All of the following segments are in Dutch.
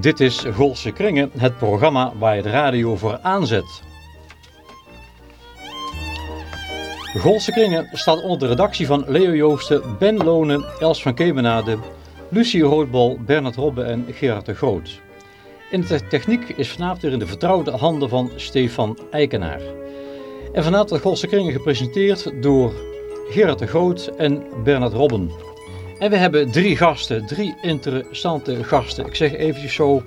Dit is Golse Kringen, het programma waar je de radio voor aanzet. Golse Kringen staat onder de redactie van Leo Joosten, Ben Lonen, Els van Kemenade, Lucie Roodbal, Bernard Robbe en Gerard de Groot. In de techniek is vanavond weer in de vertrouwde handen van Stefan Eikenaar. En vanavond wordt Golse Kringen gepresenteerd door Gerard de Groot en Bernard Robben. En we hebben drie gasten, drie interessante gasten. Ik zeg eventjes zo, een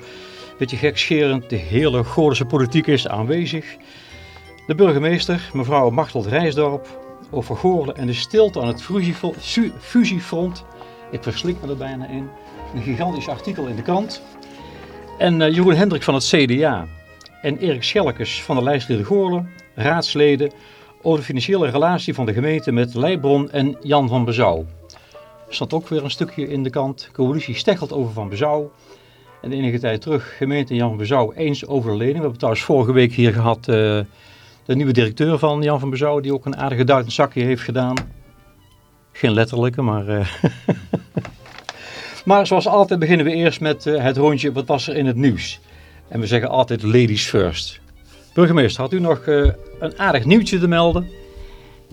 beetje gekscherend, de hele Goordense politiek is aanwezig. De burgemeester, mevrouw Machteld Rijsdorp, over Goorlen en de stilte aan het fusiefront. Ik verslik me er bijna in. Een gigantisch artikel in de krant. En uh, Jeroen Hendrik van het CDA en Erik Schelkes van de lijstleden Goorlen, raadsleden, over de financiële relatie van de gemeente met Leibron en Jan van Bezouw. Stond ook weer een stukje in de kant. Coalitie steggelt over Van Bezouw. En enige tijd terug, gemeente Jan van Bezouw eens over de lening. We hebben trouwens vorige week hier gehad uh, de nieuwe directeur van Jan van Bezouw, die ook een aardige duitend zakje heeft gedaan. Geen letterlijke, maar... Uh, maar zoals altijd beginnen we eerst met uh, het rondje, wat was er in het nieuws? En we zeggen altijd ladies first. Burgemeester, had u nog een aardig nieuwtje te melden?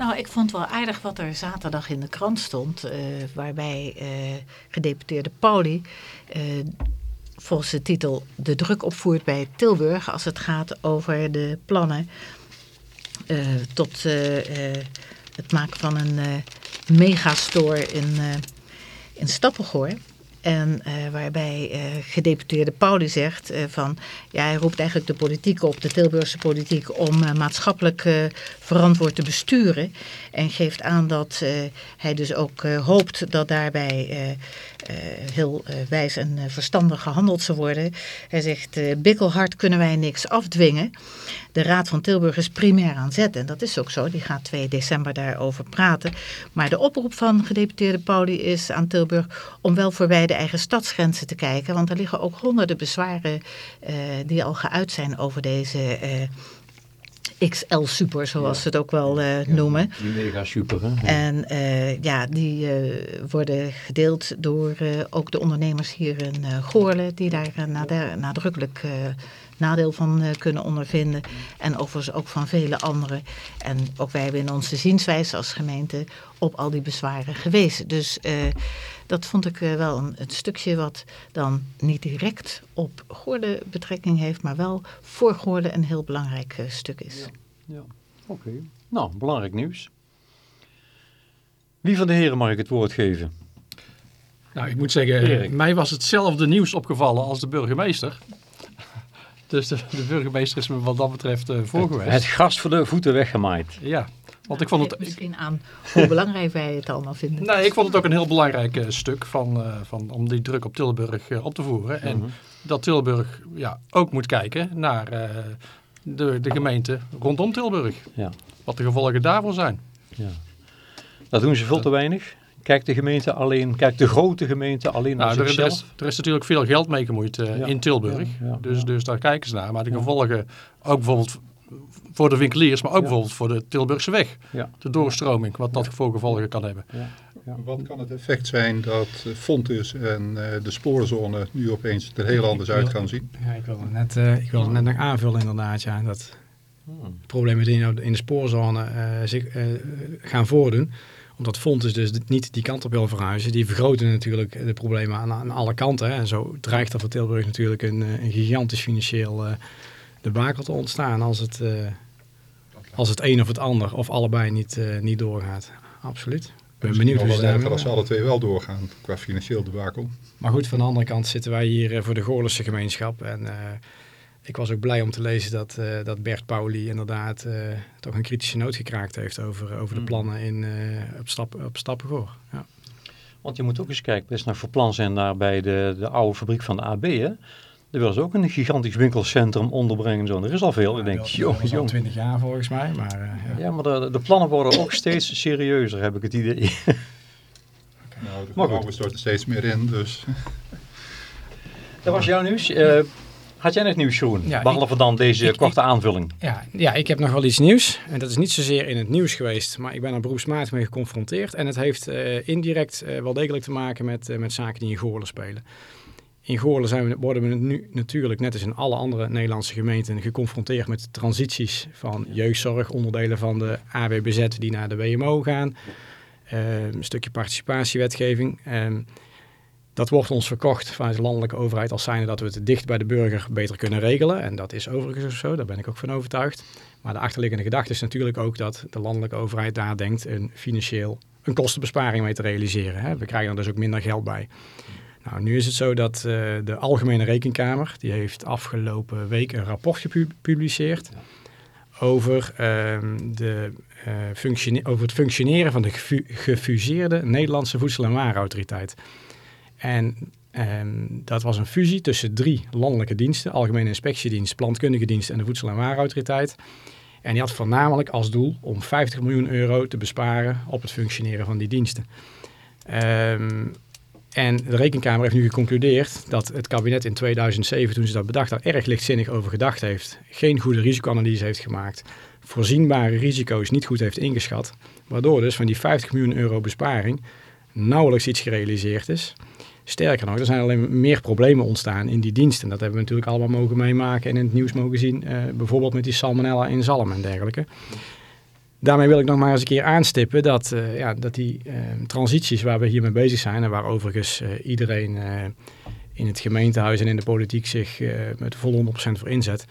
Nou, ik vond wel aardig wat er zaterdag in de krant stond, uh, waarbij uh, gedeputeerde Pauli uh, volgens de titel de druk opvoert bij Tilburg als het gaat over de plannen tot het maken van een megastore in, in Stappengoor. En uh, waarbij uh, gedeputeerde Pauli zegt uh, van, ja, hij roept eigenlijk de politiek op, de Tilburgse politiek, om maatschappelijk verantwoord te besturen. En geeft aan dat hij dus ook hoopt dat daarbij heel wijs en verstandig gehandeld zal worden. Hij zegt, bikkelhard kunnen wij niks afdwingen. De Raad van Tilburg is primair aan zet. En dat is ook zo, die gaat 2 december daarover praten. Maar de oproep van gedeputeerde Pauli is aan Tilburg om wel voorbij de eigen stadsgrenzen te kijken. Want er liggen ook honderden bezwaren uh, die al geuit zijn over deze uh, XL Super, zoals ja. ze het ook wel uh, ja, noemen. Die mega super, hè? En ja, die worden gedeeld door ook de ondernemers hier in Goorlen, die daar nadrukkelijk nadeel van uh, kunnen ondervinden. En overigens ook van vele anderen. En ook wij hebben in onze zienswijze als gemeente op al die bezwaren gewezen. Dus uh, dat vond ik uh, wel een, een, stukje wat dan niet direct op Goorde betrekking heeft, maar wel voor Goorde een heel belangrijk stuk is. Ja, ja. oké. Okay. Nou, belangrijk nieuws. Wie van de heren mag ik het woord geven? Nou, ik moet zeggen, Erik. mij was hetzelfde nieuws opgevallen als de burgemeester. Dus de, de, burgemeester is me wat dat betreft uh, voorgeweest. Het gras voor de voeten weggemaaid. Ja, want ik vond het... Misschien aan hoe belangrijk wij het allemaal vinden. Nee, ik vond het ook een heel belangrijk uh, stuk van, uh, van, om die druk op Tilburg op te voeren. En mm -hmm. dat Tilburg ja, ook moet kijken naar de, de gemeente rondom Tilburg. Ja. Wat de gevolgen daarvan zijn. Ja. Dat doen ze veel te weinig. Kijkt de gemeente alleen, kijkt de grote gemeente alleen naar nou, zichzelf? Er is, er is natuurlijk veel geld mee gemoeid uh, ja. in Tilburg. Ja, ja, dus, dus daar kijken ze naar. Maar de gevolgen, ook bijvoorbeeld voor de winkeliers, maar ook bijvoorbeeld voor de Tilburgse weg. De doorstroming, wat dat voor gevolgen kan hebben. Wat kan het effect zijn dat Fontus en uh, de spoorzone nu opeens er heel anders uit gaan zien? Ja, ik wilde net, uh, ik wilde net nog aanvullen inderdaad. Ja, dat hmm. problemen die nou in de spoorzone zich gaan voordoen omdat Fontes dus niet die kant op wil verhuizen. Die vergroten natuurlijk de problemen aan, aan alle kanten. Hè. En zo dreigt er voor Tilburg natuurlijk een, eh, een gigantisch financieel uh, debakel te ontstaan als het, uh, als het een of het ander of allebei niet, uh, niet doorgaat. Absoluut. Ik ben benieuwd hoe ze daar... Als ze alle twee wel doorgaan qua financieel debakel. Maar goed, van de andere kant zitten wij hier voor de Goorlense gemeenschap. En ik was ook blij om te lezen dat, uh, dat Bert Pauli inderdaad uh, toch een kritische noot gekraakt heeft over, over de mm. plannen in, uh, op, stap, op Stappengoor. Ja. Want je moet ook eens kijken, best naar voor plan zijn daar bij de, de oude fabriek van de AB. Hè? Er willen ze ook een gigantisch winkelcentrum onderbrengen. Zo. Er is al veel. Ja, ik denk, jong, jong. 20 jaar volgens mij. Maar, ja. ja. maar de, de, plannen worden ook steeds serieuzer, heb ik het idee. Okay. Nou, de gebouwen storten steeds meer in, dus... Dat was jouw nieuws. Had jij nog nieuws, Jeroen? Ja, Behalve ik, dan deze ik, korte ik, aanvulling. Ja, ja, ik heb nog wel iets nieuws. En dat is niet zozeer in het nieuws geweest, maar ik ben er beroepsmatig mee geconfronteerd. En het heeft uh, indirect uh, wel degelijk te maken met, uh, met zaken die in Goorlen spelen. In Goorlen zijn we, worden we nu natuurlijk, net als in alle andere Nederlandse gemeenten, geconfronteerd met transities van jeugdzorg, onderdelen van de AWBZ die naar de WMO gaan, uh, een stukje participatiewetgeving. Uh, dat wordt ons verkocht vanuit de landelijke overheid als zijnde dat we het dicht bij de burger beter kunnen regelen. En dat is overigens zo, daar ben ik ook van overtuigd. Maar de achterliggende gedachte is natuurlijk ook dat de landelijke overheid daar denkt een financieel een kostenbesparing mee te realiseren. Hè. We krijgen er dus ook minder geld bij. Nou, nu is het zo dat uh, de Algemene Rekenkamer, die heeft afgelopen week een rapport gepubliceerd over, uh, de, uh, over het functioneren van de gefuseerde Nederlandse Voedsel- en Warenautoriteit. En um, dat was een fusie tussen drie landelijke diensten, Algemene Inspectiedienst, Plantkundige Dienst en de Voedsel- en Warenautoriteit. En die had voornamelijk als doel om 50 miljoen euro te besparen op het functioneren van die diensten. Um, en de Rekenkamer heeft nu geconcludeerd dat het kabinet in 2007, toen ze dat bedacht, daar erg lichtzinnig over gedacht heeft. Geen goede risicoanalyse heeft gemaakt. Voorzienbare risico's niet goed heeft ingeschat. Waardoor dus van die 50 miljoen euro besparing nauwelijks iets gerealiseerd is. Sterker nog, er zijn alleen meer problemen ontstaan in die diensten. Dat hebben we natuurlijk allemaal mogen meemaken en in het nieuws mogen zien. Uh, bijvoorbeeld met die salmonella in zalm en dergelijke. Daarmee wil ik nog maar eens een keer aanstippen dat, uh, ja, dat die uh, transities waar we hiermee bezig zijn... en waar overigens iedereen in het gemeentehuis en in de politiek zich met volle 100% voor inzet...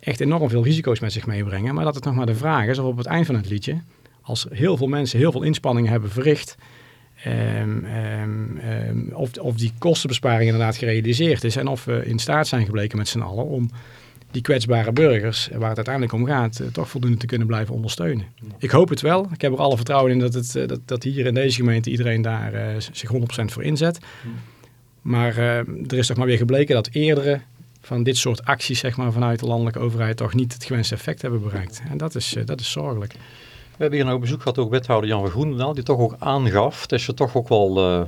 echt enorm veel risico's met zich meebrengen. Maar dat het nog maar de vraag is of op het eind van het liedje... als heel veel mensen heel veel inspanningen hebben verricht Um, um, um, of, of die kostenbesparing inderdaad gerealiseerd is en of we in staat zijn gebleken met z'n allen om die kwetsbare burgers, waar het uiteindelijk om gaat, uh, toch voldoende te kunnen blijven ondersteunen. Ik hoop het wel. Ik heb er alle vertrouwen in dat, het, uh, dat, dat hier in deze gemeente iedereen daar uh, zich 100% voor inzet. Maar er is toch maar weer gebleken dat eerdere van dit soort acties zeg maar, vanuit de landelijke overheid toch niet het gewenste effect hebben bereikt. En dat is, dat is zorgelijk. We hebben hier nou bezoek gehad, ook wethouder Jan van Groenendaal, die toch ook aangaf dat ze toch ook wel uh,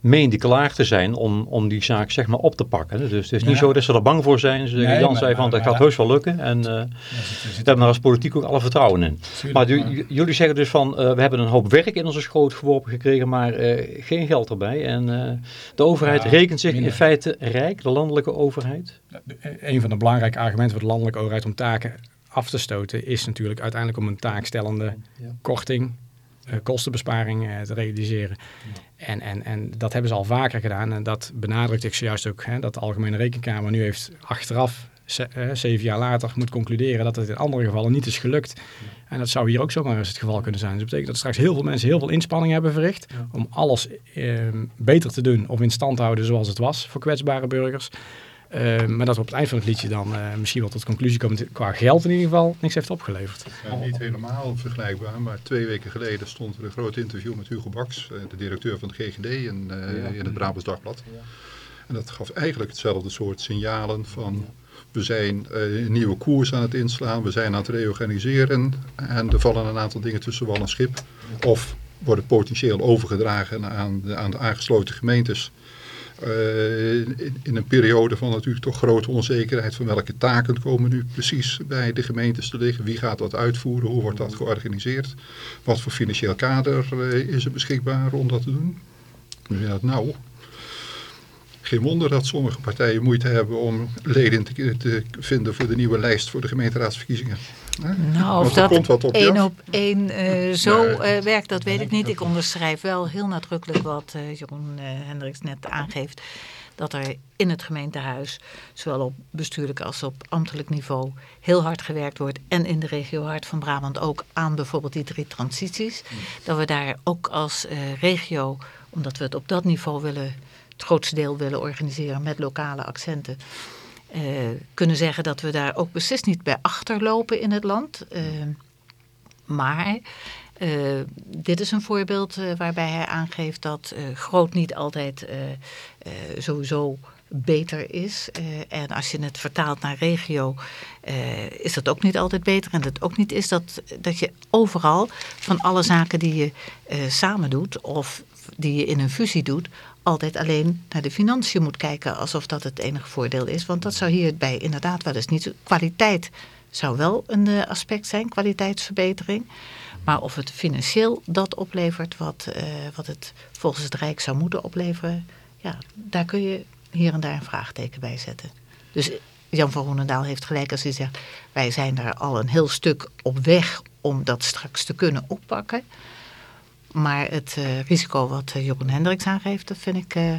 meende klaar te zijn om, om die zaak zeg maar op te pakken. Dus het is niet ja. zo dat ze er bang voor zijn. Ze nee, Jan maar, zei van, dat gaat heus wel lukken. En uh, ja, we hebben daar als politiek ook alle vertrouwen in. Tuurlijk, maar, jullie zeggen dus van, uh, we hebben een hoop werk in onze schoot geworpen gekregen, maar geen geld erbij. En de overheid ja, rekent zich minder. in feite rijk, de landelijke overheid. Een van de belangrijke argumenten voor de landelijke overheid om taken af te stoten, is natuurlijk uiteindelijk om een taakstellende korting, uh, kostenbesparing uh, te realiseren. Ja. En, en, en dat hebben ze al vaker gedaan en dat benadrukte ik zojuist ook, hè, dat de Algemene Rekenkamer nu heeft achteraf, ze, uh, zeven jaar later, moet concluderen dat het in andere gevallen niet is gelukt. Ja. En dat zou hier ook zomaar eens het geval kunnen zijn. Dus dat betekent dat straks heel veel mensen heel veel inspanning hebben verricht om alles beter te doen of in stand te houden zoals het was voor kwetsbare burgers. Uh, maar dat we op het eind van het liedje dan uh, misschien wel tot de conclusie komen qua geld in ieder geval niks heeft opgeleverd. Ja, niet helemaal vergelijkbaar, maar twee weken geleden stond er een groot interview met Hugo Baks, uh, de directeur van de GGD in, ja. in het Brabants Dagblad. Ja. En dat gaf eigenlijk hetzelfde soort signalen van we zijn een nieuwe koers aan het inslaan, we zijn aan het reorganiseren en er vallen een aantal dingen tussen wal en schip. Of worden potentieel overgedragen aan de, aan de aangesloten gemeentes. Uh, in, een periode van natuurlijk toch grote onzekerheid van welke taken komen nu precies bij de gemeentes te liggen. Wie gaat dat uitvoeren? Hoe wordt dat georganiseerd? Wat voor financieel kader uh, is er beschikbaar om dat te doen? Ja, nou, geen wonder dat sommige partijen moeite hebben om leden te, te vinden voor de nieuwe lijst voor de gemeenteraadsverkiezingen. Nou, of dat op één op één uh, zo uh, werkt, dat weet ik niet. Ik onderschrijf wel heel nadrukkelijk wat uh, Jeroen Hendricks net aangeeft. Dat er in het gemeentehuis, zowel op bestuurlijk als op ambtelijk niveau, heel hard gewerkt wordt. En in de regio Hart van Brabant ook aan bijvoorbeeld die drie transities. Dat we daar ook als regio, omdat we het op dat niveau willen, het grootste deel willen organiseren met lokale accenten uh, kunnen zeggen dat we daar ook beslist niet bij achterlopen in het land. Uh, maar uh, dit is een voorbeeld waarbij hij aangeeft dat groot niet altijd sowieso beter is. en als je het vertaalt naar regio, is dat ook niet altijd beter. En dat ook niet is dat, dat je overal van alle zaken die je samen doet of die je in een fusie doet, altijd alleen naar de financiën moet kijken alsof dat het enige voordeel is. Want dat zou hierbij inderdaad wel eens niet. Kwaliteit zou wel een uh, aspect zijn, kwaliteitsverbetering. Maar of het financieel dat oplevert wat, uh, wat het volgens het Rijk zou moeten opleveren, ja, daar kun je hier en daar een vraagteken bij zetten. Dus Jan van Roenendaal heeft gelijk als hij zegt... wij zijn daar al een heel stuk op weg om dat straks te kunnen oppakken. Maar het uh, risico wat uh, Jeroen Hendricks aangeeft, dat vind ik uh,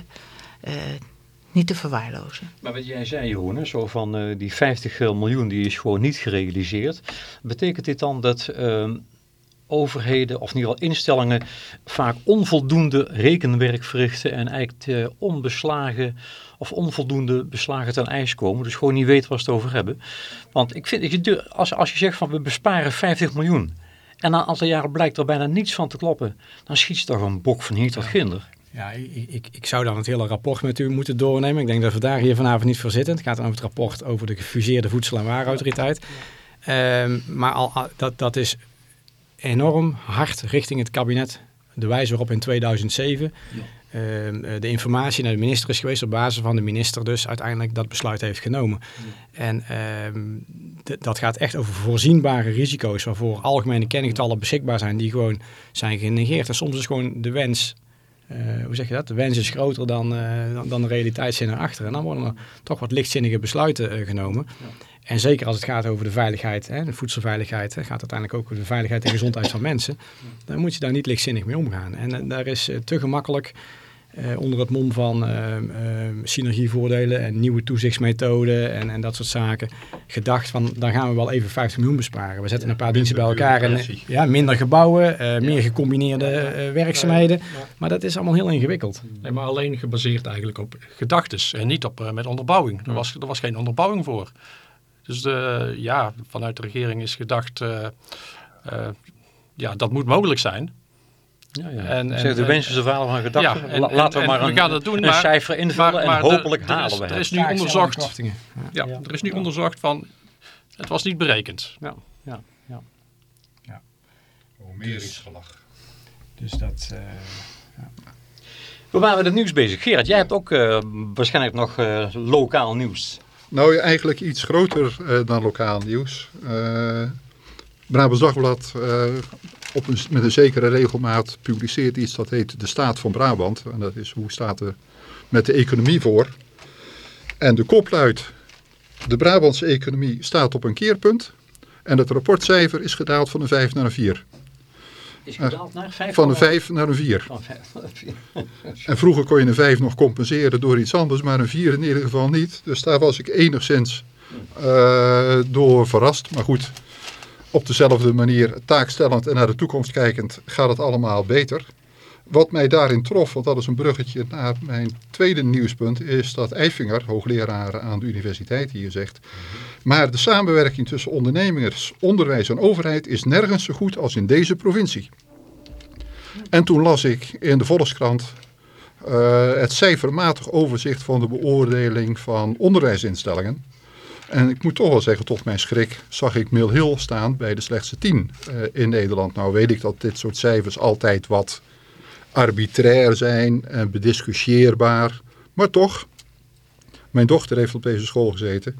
niet te verwaarlozen. Maar wat jij zei Jeroen, zo van die 50 miljoen die is gewoon niet gerealiseerd. Betekent dit dan dat ehm, overheden of in ieder geval instellingen vaak onvoldoende rekenwerk verrichten en eigenlijk onbeslagen of onvoldoende beslagen ten ijs komen. Dus gewoon niet weten waar ze het over hebben. Want ik vind, als, als je zegt van we besparen 50 miljoen en na een aantal jaren blijkt er bijna niets van te kloppen, dan schiet je toch een bok van hier tot ginder. Ja, ik, ik, ik, zou dan het hele rapport met u moeten doornemen. Ik denk dat we daar hier vanavond niet voor zitten. Het gaat dan over het rapport over de gefuseerde voedsel- en warenautoriteit. Um, maar al, dat, dat is enorm hard richting het kabinet. De wijze waarop in 2007 ja. Ehm, eh, de informatie naar de minister is geweest op basis van de minister dus uiteindelijk dat besluit heeft genomen. En uh, dat gaat echt over voorzienbare risico's waarvoor algemene kenninggetallen beschikbaar zijn die gewoon zijn genegeerd. En soms is gewoon de wens, uh, hoe zeg je dat, de wens is groter dan, uh, dan, dan, de realiteitszin erachter. En dan worden er toch wat lichtzinnige besluiten genomen. En zeker als het gaat over de veiligheid, hè, de voedselveiligheid, hè, gaat uiteindelijk ook over de veiligheid en gezondheid van mensen. Dan moet je daar niet lichtzinnig mee omgaan. En daar is te gemakkelijk uh, onder het mom van synergievoordelen en nieuwe toezichtsmethoden en, en dat soort zaken gedacht van dan gaan we wel even 50 miljoen besparen. We zetten een paar diensten bij elkaar en ja, minder gebouwen, meer gecombineerde werkzaamheden. Maar dat is allemaal heel ingewikkeld. Nee, maar alleen gebaseerd eigenlijk op gedachtes en niet op met onderbouwing. Er was, er was geen onderbouwing voor. Dus de, ja, vanuit de regering is gedacht, uh, uh, ja, dat moet mogelijk zijn. Ja, ja. En, en, zeg de wensense verhalen van gedachten. Ja, en, Laten we maar een, we gaan het doen, een maar, cijfer invullen maar, maar en hopelijk de, halen we het. Er is nu onderzocht, ja, ja, er is nu onderzocht van, het was niet berekend. Ja, ja, ja. ja. Oh, meer dus, is gelach. Dus dat... Uh, ja. We waren met het nieuws bezig. Gerard, jij hebt ook uh, waarschijnlijk nog uh, lokaal nieuws. Nou, eigenlijk iets groter uh, dan lokaal nieuws. Uh, Brabants Dagblad uh, op een, met een zekere regelmaat publiceert iets dat heet de staat van Brabant. En dat is hoe staat er met de economie voor. En de kop luidt, de Brabantse economie staat op een keerpunt. En het rapportcijfer is gedaald van een 5 naar een 4. Is gedaald naar 5? Van een 5 naar een 4. Van 5 naar een 4. en vroeger kon je een 5 nog compenseren door iets anders, maar een 4 in ieder geval niet. Dus daar was ik enigszins uh, door verrast. Maar goed, op dezelfde manier taakstellend en naar de toekomst kijkend gaat het allemaal beter. Wat mij daarin trof, want dat is een bruggetje naar mijn tweede nieuwspunt, is dat Eifinger, hoogleraar aan de universiteit, hier zegt... Maar de samenwerking tussen ondernemers, onderwijs en overheid is nergens zo goed als in deze provincie. En toen las ik in de Volkskrant uh, het cijfermatig overzicht van de beoordeling van onderwijsinstellingen. En ik moet toch wel zeggen, tot mijn schrik, zag ik Mill Hill staan bij de slechtste tien uh, in Nederland. Nou weet ik dat dit soort cijfers altijd wat arbitrair zijn en bediscussieerbaar. Maar toch, mijn dochter heeft op deze school gezeten.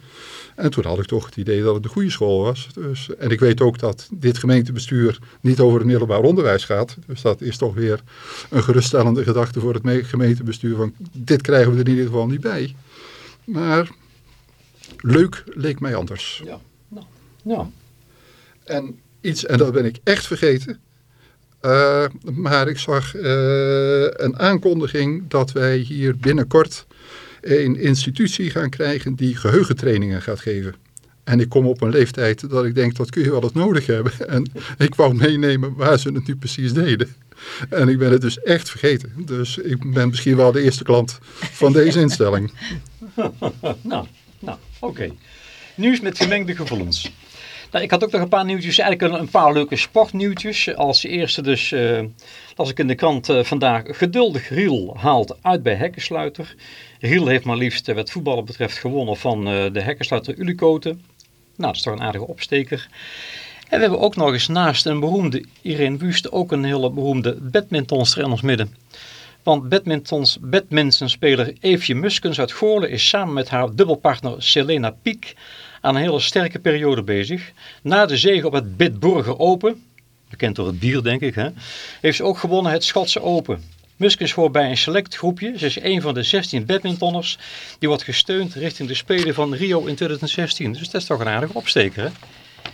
En toen had ik toch het idee dat het de goede school was. Dus, en ik weet ook dat dit gemeentebestuur niet over het middelbaar onderwijs gaat. Dus dat is toch weer een geruststellende gedachte voor het gemeentebestuur. Van dit krijgen we er in ieder geval niet bij. Maar leuk leek mij anders. Ja. Nou, ja. En iets, en dat ben ik echt vergeten. Uh, maar ik zag uh, een aankondiging dat wij hier binnenkort een institutie gaan krijgen die geheugentrainingen gaat geven. En ik kom op een leeftijd dat ik denk, dat kun je wel eens nodig hebben. En ik wou meenemen waar ze het nu precies deden. En ik ben het dus echt vergeten. Dus ik ben misschien wel de eerste klant van deze instelling. nou, nou oké. Nieuws met gemengde gevoelens. Nou, ik had ook nog een paar nieuwtjes, eigenlijk een paar leuke sportnieuwtjes. Als eerste dus, uh, las ik in de krant uh, vandaag, geduldig Riel haalt uit bij Hekkensluiter. Riel heeft maar liefst, wat voetballen betreft, gewonnen van de Hekkensluiter Ulikoten. Nou, dat is toch een aardige opsteker. En we hebben ook nog eens naast een beroemde Irene Wust ook een hele beroemde badmintonster in ons midden. Want badmintons, badmintonspeler Eefje Muskens uit Goorlen is samen met haar dubbelpartner Selena Piek aan een hele sterke periode bezig. Na de zege op het Bitburger Open, bekend door het bier denk ik, hè, heeft ze ook gewonnen het Schotse Open. Muskens hoort bij een select groepje. Ze is een van de 16 badmintonners. Die wordt gesteund richting de Spelen van Rio in 2016. Dus dat is toch een aardige opsteker, hè?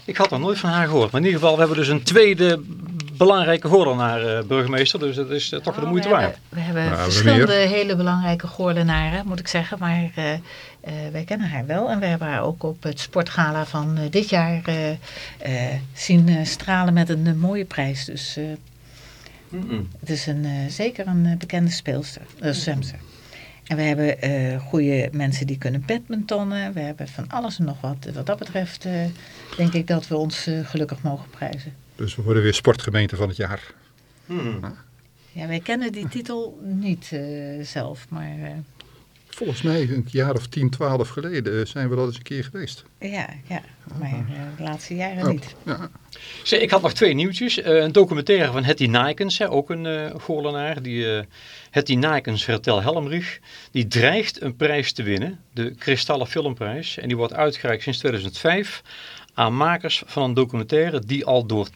Ik had er nooit van haar gehoord. Maar in ieder geval, we hebben dus een tweede belangrijke gordelnaar, uh, burgemeester. Dus dat is uh, toch de moeite we waard. Hebben, we hebben nou, verschillende hele belangrijke gordelnaren, moet ik zeggen. Maar uh, wij kennen haar wel. En we hebben haar ook op het sportgala van dit jaar zien stralen met een mooie prijs. Dus mm -mm. het is een, zeker een bekende speelster, zwemster. En we hebben uh, goede mensen die kunnen badmintonnen. We hebben van alles en nog wat. Wat dat betreft uh, denk ik dat we ons uh, gelukkig mogen prijzen. Dus we worden weer sportgemeente van het jaar. Hmm. Ja, wij kennen die titel niet zelf, maar... Volgens mij een jaar of 10, 12 geleden zijn we dat eens een keer geweest. Ja, ja maar de laatste jaren oh, niet. Ja. Zee, ik had nog twee nieuwtjes. een documentaire van Hetty Nijkens, ook een uh, Goorlenaar. Die Hetty Nijkens Vertel Helmrich, die dreigt een prijs te winnen, de Kristallen Filmprijs. En die wordt uitgereikt sinds 2005 aan makers van een documentaire die al door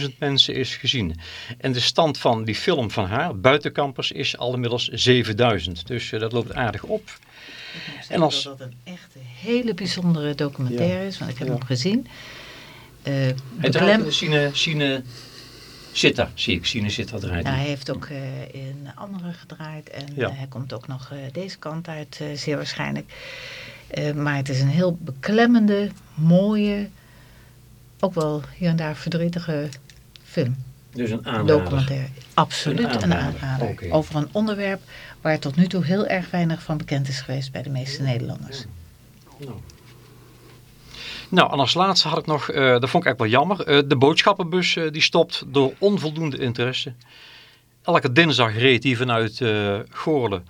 10.000 mensen is gezien. En de stand van die film van haar, Buitenkampers, is al inmiddels 7.000. Dus uh, dat loopt aardig op. En als... dat dat een echt hele bijzondere documentaire ja. is, want ik heb ja. hem gezien. Uh, het beklem... Cine, Cine Sitta, zie ik. Sine Sitta draait. Nou, hij heeft ook uh, in andere gedraaid. En ja. uh, hij komt ook nog uh, deze kant uit, zeer waarschijnlijk. maar het is een heel beklemmende, mooie, ook wel hier en daar verdrietige film. Dus een aanrader. Documentaire. Absoluut een aanrader. Okay. Over een onderwerp waar tot nu toe heel erg weinig van bekend is geweest bij de meeste Nederlanders. Nou. Nou, en als laatste had ik nog, uh, dat vond ik eigenlijk wel jammer, uh, de boodschappenbus uh, die stopt door onvoldoende interesse. Elke dinsdag reed die vanuit Goorlen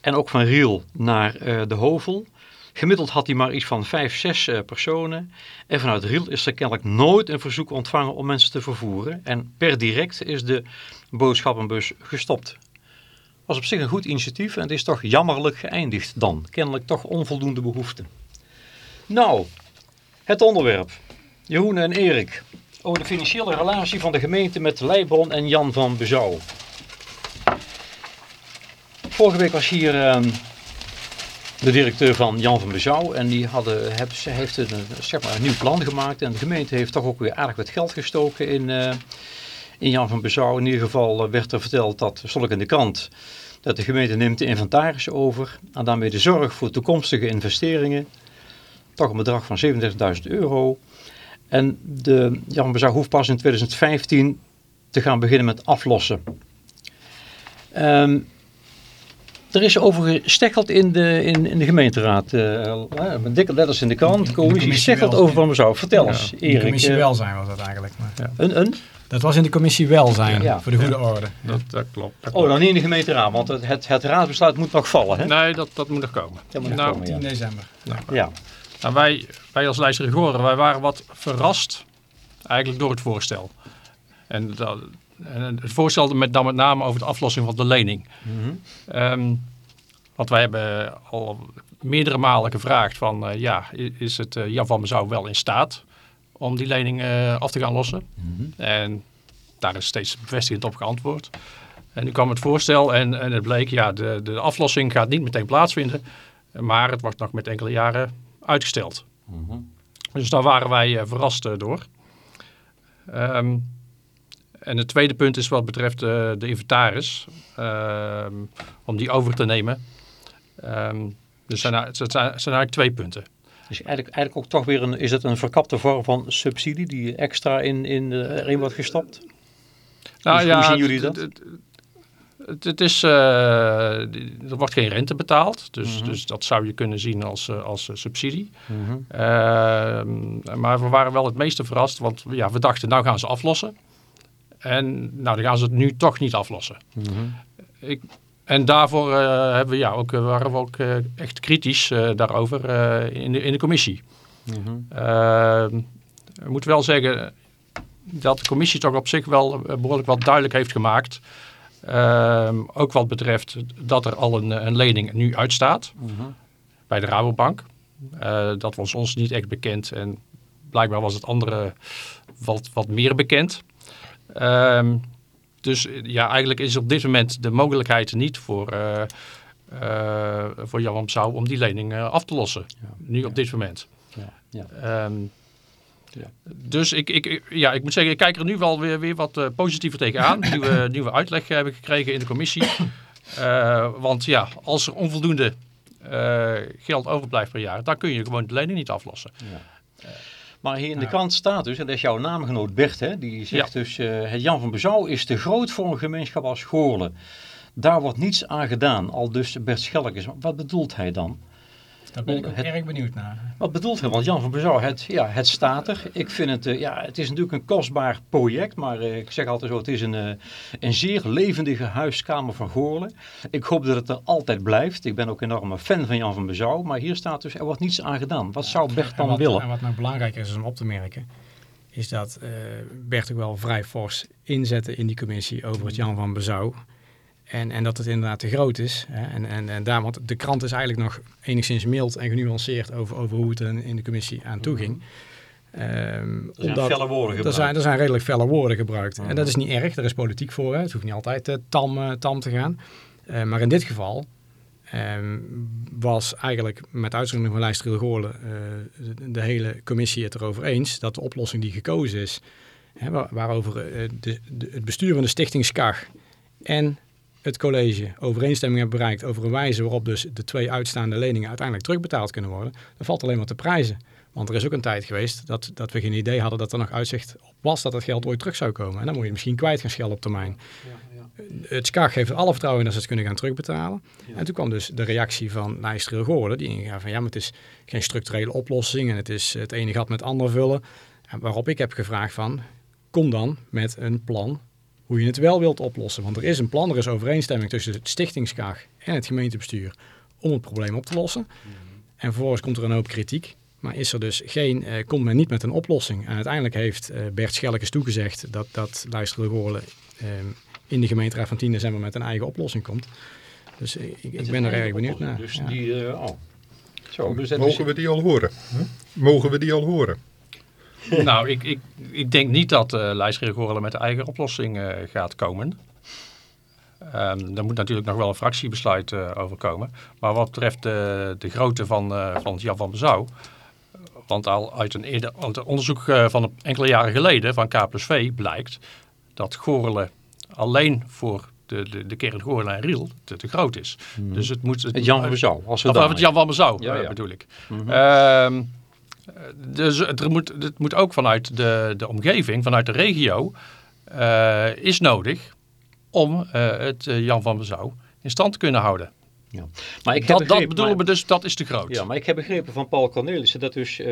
en ook van Riel naar de Hovel. Gemiddeld had hij maar iets van 5, 6 personen. En vanuit Riel is er kennelijk nooit een verzoek ontvangen om mensen te vervoeren. En per direct is de boodschappenbus gestopt. Was op zich een goed initiatief en het is toch jammerlijk geëindigd dan. Kennelijk toch onvoldoende behoefte. Nou, het onderwerp. Jeroen en Erik. Over de financiële relatie van de gemeente met Leibron en Jan van Bezouw. Vorige week was hier uh, de directeur van Jan van Bezouw. En die hadden, heb, heeft een, zeg maar, een nieuw plan gemaakt. En de gemeente heeft toch ook weer aardig wat geld gestoken in, uh, in Jan van Bezouw. In ieder geval uh, werd er verteld, dat stond ik in de krant, dat de gemeente neemt de inventaris over. En daarmee de zorg voor toekomstige investeringen toch een bedrag van 37.000 euro. En de Jan Bezouw hoeft pas in 2015 te gaan beginnen met aflossen. Um, er is over gesteggeld in de, in, in de gemeenteraad. Uh, met dikke letters in de krant. De commissie steggelt over van Bezouw. Vertel ja, eens, Erik. De commissie welzijn was dat eigenlijk. Maar. Ja. Een, een? Dat was in de commissie welzijn, ja. voor de goede orde. Dat, dat, klopt, dat, klopt, Oh, dan niet in de gemeenteraad, want het, het, het raadsbesluit moet nog vallen, hè? Nee, dat, dat moet nog komen. Dat moet nog nou, komen, 10 december. Nou, ja. Nou, wij, wij als lijst Rigoren, wij waren wat verrast eigenlijk door het voorstel. En, dat, en het voorstel met, dan met name over de aflossing van de lening. Mm -hmm. um, want wij hebben al meerdere malen gevraagd van, uh, ja, is het uh, Jan van Mezouw wel in staat om die lening uh, af te gaan lossen? Mm -hmm. En daar is steeds bevestigend op geantwoord. En nu kwam het voorstel en, en het bleek, ja, de, de aflossing gaat niet meteen plaatsvinden. Maar het wordt nog met enkele jaren uitgesteld. Mm -hmm. Dus daar waren wij verrast door. Um, en het tweede punt is wat betreft uh, de inventaris. Um, om die over te nemen. Um, dus zijn, het zijn, zijn eigenlijk twee punten. Dus eigenlijk, eigenlijk ook toch weer een, is het een verkapte vorm van subsidie die extra in, in de, erin wordt gestopt? Nou, hoe, ja, hoe zien jullie dat? Het, het is, uh, er wordt geen rente betaald, dus, mm -hmm. dus dat zou je kunnen zien als, als subsidie. Mm -hmm. uh, maar we waren wel het meeste verrast, want ja, we dachten nou gaan ze aflossen. En nou dan gaan ze het nu toch niet aflossen. Mm -hmm. Ik, en daarvoor hebben we, ja, ook, waren we ook echt kritisch daarover in, de, in de commissie. ik moet wel zeggen dat de commissie toch op zich wel behoorlijk wat duidelijk heeft gemaakt... Uh, ook wat betreft dat er al een, een lening nu uitstaat -huh. bij de Rabobank. Dat was ons niet echt bekend en blijkbaar was het andere wat, wat meer bekend. Uh, dus ja, eigenlijk is op dit moment de mogelijkheid niet voor, uh, uh, voor Jan Amsau om die lening af te lossen. Ja. Nu op dit moment. Ja. Um, ja. Dus ik, ik, ja, ik moet zeggen, ik kijk er nu wel weer, weer wat positiever tegenaan. nieuwe, nieuwe uitleg hebben gekregen in de commissie. Want ja, als er onvoldoende geld overblijft per jaar, dan kun je gewoon de lening niet aflossen. Ja. Maar hier in de krant staat dus, en dat is jouw naamgenoot Bert, hè, die zegt dus, het Jan van Bezouw is te groot voor een gemeenschap als Goorlen. Daar wordt niets aan gedaan, al dus Bert Schelkes. Wat bedoelt hij dan? Daar ben ik ook erg benieuwd naar. Wat bedoelt hij? Want Jan van Bezouw, het, ja, het staat er. Ik vind het, uh, ja, het is natuurlijk een kostbaar project, maar uh, ik zeg altijd zo, het is een, uh, een zeer levendige huiskamer van Goorlen. Ik hoop dat het er altijd blijft. Ik ben ook een enorme fan van Jan van Bezouw, maar hier staat dus, er wordt niets aan gedaan. Wat zou Bert dan wat, willen? En wat nou belangrijk is om op te merken, is dat Bert ook wel vrij fors inzetten in die commissie over het Jan van Bezouw. En, en dat het inderdaad te groot is. Hè. En, en, en daar, want de krant is eigenlijk nog enigszins mild en genuanceerd over, over hoe het in de commissie aan toe ging. Um, er zijn felle woorden gebruikt. Er zijn, er zijn redelijk felle woorden gebruikt. En dat is niet erg, er is politiek voor. Hè. Het hoeft niet altijd uh, tam, uh, tam te gaan. Uh, maar in dit geval um, was eigenlijk met uitzondering van Lijst Goorlen de, de, hele commissie het erover eens dat de oplossing die gekozen is, hè, waar, waarover de, de, het bestuur van de stichting SCAG en het college overeenstemming hebben bereikt over een wijze waarop dus de twee uitstaande leningen uiteindelijk terugbetaald kunnen worden, dan valt alleen maar te prijzen. Want er is ook een tijd geweest dat, dat we geen idee hadden dat er nog uitzicht op was dat het geld ooit terug zou komen. En dan moet je misschien kwijt gaan schelden op termijn. Ja, ja. Het SCAG geeft er alle vertrouwen in dat ze het kunnen gaan terugbetalen. En toen kwam dus de reactie van Nijstreel Goorden, die ingaf van ja, maar het is geen structurele oplossing en het is het ene gat met ander vullen. En waarop ik heb gevraagd van, kom dan met een plan hoe je het wel wilt oplossen. Want er is een plan, er is overeenstemming tussen het stichtingskaag en het gemeentebestuur om het probleem op te lossen. Mhm. En vervolgens komt er een hoop kritiek. Maar is er dus geen, eh, komt men niet met een oplossing. En uiteindelijk heeft eh, Bert Schelkes toegezegd dat, dat Luister de eh, in de gemeenteraad van 10 december met een eigen oplossing komt. Dus ik, ik ben er erg benieuwd naar. Dus die, uh, oh. Zo, dus Mogen we die al horen? Hm? Mogen we die al horen? nou, ik, ik, ik denk niet dat uh, lijstregioren met de eigen oplossing uh, gaat komen. Um, er moet natuurlijk nog wel een fractiebesluit uh, over komen. Maar wat betreft de, de grootte van, uh, van Jan van Bezouw... want al uit een, eerder, uit een onderzoek van enkele jaren geleden van K plus V blijkt... dat Gorelen alleen voor de, de, de kern en Riel te, te groot is. Mm. Dus het moet... Het, Jan van Bezouw. Als we of, het Jan van Bezouw ja, ja. bedoel ik. Mm -hmm. Dus het moet, moet ook vanuit de, de omgeving, vanuit de regio, uh, is nodig om uh, het Jan van Bezouw in stand te kunnen houden. Ja. Maar ik dat, dat bedoelen we dus, dat is te groot. Ja, maar ik heb begrepen van Paul Cornelissen dat dus uh,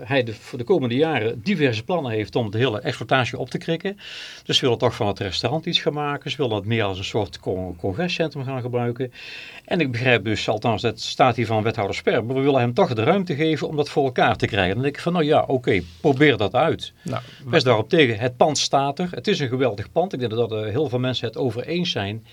hij de, voor de komende jaren diverse plannen heeft om de hele exploitatie op te krikken. Dus ze willen toch van het restaurant iets gaan maken. Ze willen het meer als een soort con congrescentrum gaan gebruiken. En ik begrijp dus, althans dat staat hier van wethouder Sperber, we willen hem toch de ruimte geven om dat voor elkaar te krijgen. Dan denk ik van nou ja, oké, okay, probeer dat uit. Nou, Best daarop tegen, het pand staat er. Het is een geweldig pand. Ik denk dat er heel veel mensen het over eens zijn.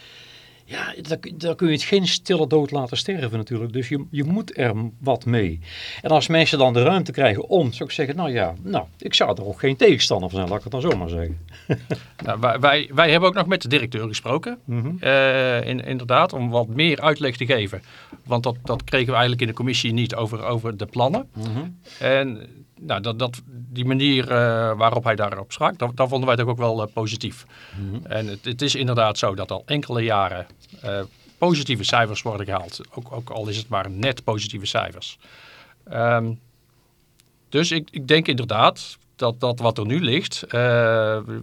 Ja, daar, kun je het geen stille dood laten sterven natuurlijk. Dus je, je moet er wat mee. En als mensen dan de ruimte krijgen om, zou ik zeggen, nou ja, nou, ik zou er ook geen tegenstander van zijn, laat ik het dan zomaar zeggen. nou, wij, wij hebben ook nog met de directeur gesproken, mm -hmm. uh, in, inderdaad, om wat meer uitleg te geven. Want dat, dat kregen we eigenlijk in de commissie niet over, over de plannen. Mm -hmm. En nou, dat, dat, die manier uh, waarop hij daarop sprak, dat, dat vonden wij toch ook wel uh, positief. Mm -hmm. En het, het, is inderdaad zo dat al enkele jaren uh, positieve cijfers worden gehaald. Ook, ook, al is het maar net positieve cijfers. Um, dus ik, ik, denk inderdaad dat, dat wat er nu ligt,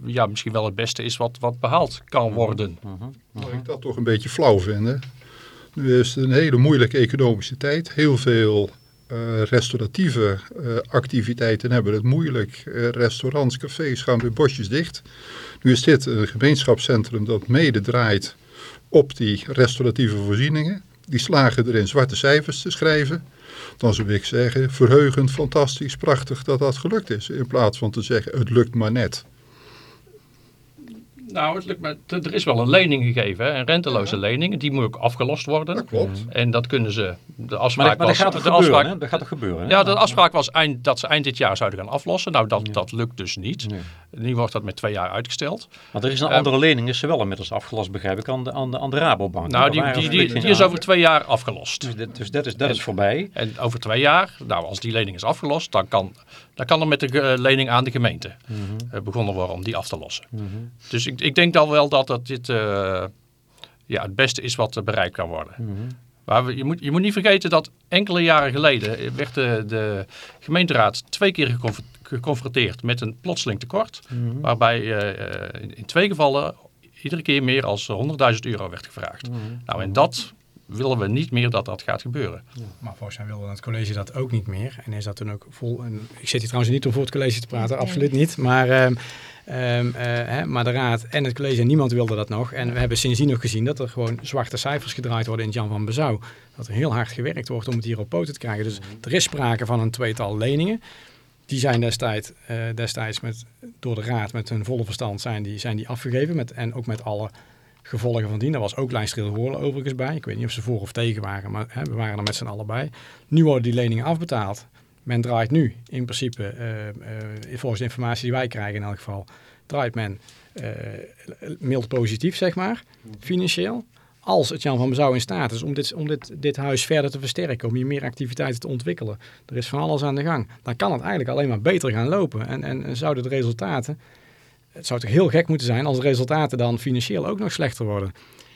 ja, misschien wel het beste is wat, wat behaald kan worden. Mm -hmm. Ik dat toch een beetje flauw vinden. Nu is het een hele moeilijke economische tijd. Heel veel uh, restauratieve uh, activiteiten hebben het moeilijk. Uh, restaurants, cafés gaan weer bosjes dicht. Nu is dit een gemeenschapscentrum dat mede draait op die restauratieve voorzieningen. Die slagen erin zwarte cijfers te schrijven. Dan zou ik zeggen, verheugend, fantastisch, prachtig dat dat gelukt is. In plaats van te zeggen, het lukt maar net. Nou, het lukt me, er is wel een lening gegeven, hè? een renteloze ja. lening. Die moet ook afgelost worden. Dat klopt. En dat kunnen ze. De afspraak maar, maar was. Dat gaat de gebeuren, afspraak, dat gaat er gebeuren. Hè? Ja, de afspraak was eind, dat ze eind dit jaar zouden gaan aflossen. Nou, dat, ja. dat lukt dus niet. Nee. Nu wordt dat met twee jaar uitgesteld. Maar er is een Eh, andere lening, is ze wel inmiddels afgelast, begrijp ik, aan de, aan de, aan de Rabobank. Nou, die, die, is over twee jaar afgelost. Dus, dit- dus dat is, dat is voorbij. En over twee jaar, nou als die lening is afgelost, dan kan, dan kan er met de eh, lening aan de gemeente eh, begonnen worden om die af te lossen. Dus ik, ik denk dan wel dat, dat dit eh, ja, het beste is wat er bereikt kan worden. Maar we- je, moet, je moet niet vergeten dat enkele jaren geleden werd de, de gemeenteraad twee keer geconf- geconfronteerd met een plotseling tekort. Waarbij in, in twee gevallen iedere keer meer dan 100.000 euro werd gevraagd. Nou en dat willen we niet meer dat dat gaat gebeuren. Maar volgens mij wilde het college dat ook niet meer. En is dat toen ook vol. En ik zit hier trouwens niet om voor het college te praten, Nee. absoluut niet. Maar, ehm, ehm, eh, hè, maar de raad en het college, niemand wilde dat nog. En we hebben sindsdien nog gezien dat er gewoon zwarte cijfers gedraaid worden in het Jan van Bezouw. Dat er heel hard gewerkt wordt om het hier op poten te krijgen. Dus er is sprake van een tweetal leningen. Die zijn destijds, eh, destijds met, door de raad met hun volle verstand zijn die, zijn die afgegeven. Met, en ook met alle gevolgen van dien. Daar was ook Lijnstreel Hoorlen overigens bij. Ik weet niet of ze voor of tegen waren, maar hè, we waren er met z'n allen bij. Nu worden die leningen afbetaald. Men draait nu in principe, eh, eh, volgens de informatie die wij krijgen in elk geval, draait men eh, mild positief, zeg maar, financieel. Als het Jan van Bezouw in staat is om, dit, om dit, dit huis verder te versterken, om hier meer activiteiten te ontwikkelen. Er is van alles aan de gang. Dan kan het eigenlijk alleen maar beter gaan lopen. En, en, en zouden de resultaten, het zou toch heel gek moeten zijn als de resultaten dan financieel ook nog slechter worden.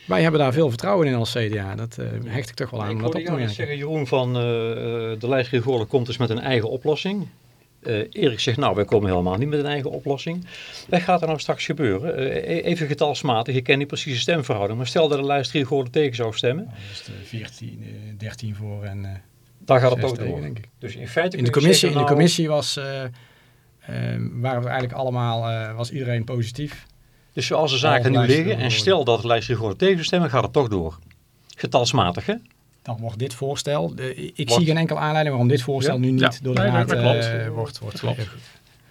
Wij hebben daar veel vertrouwen in als CDA. Dat eh, hecht ik toch wel aan Ik hoorde jou zeggen, Jeroen, van eh, eh, de lijst komt dus met een eigen oplossing. Eh, Erik zegt, nou, wij komen helemaal niet met een eigen oplossing. Wat gaat er nou straks gebeuren? Eh, e- even getalsmatig, ik ken niet precies de stemverhouding, maar stel dat de lijst tegen zou stemmen, Nou, dat is de 14, eh, 13 voor en eh, dan gaat het ook tegen, door. denk ik. Dus in feite In de commissie, zeggen, in de nou, commissie was, waren we eigenlijk allemaal, eh, was iedereen positief. Dus zoals de zaken nu liggen, en stel dat de lijst Grigorle tegen zou stemmen, gaat het toch door. Getalsmatig, hè? Dan wordt dit voorstel, de, ik Wordt- zie geen enkele aanleiding waarom dit voorstel Ja? nu niet Ja. door de Nee, raad eh, wordt, wordt Klopt.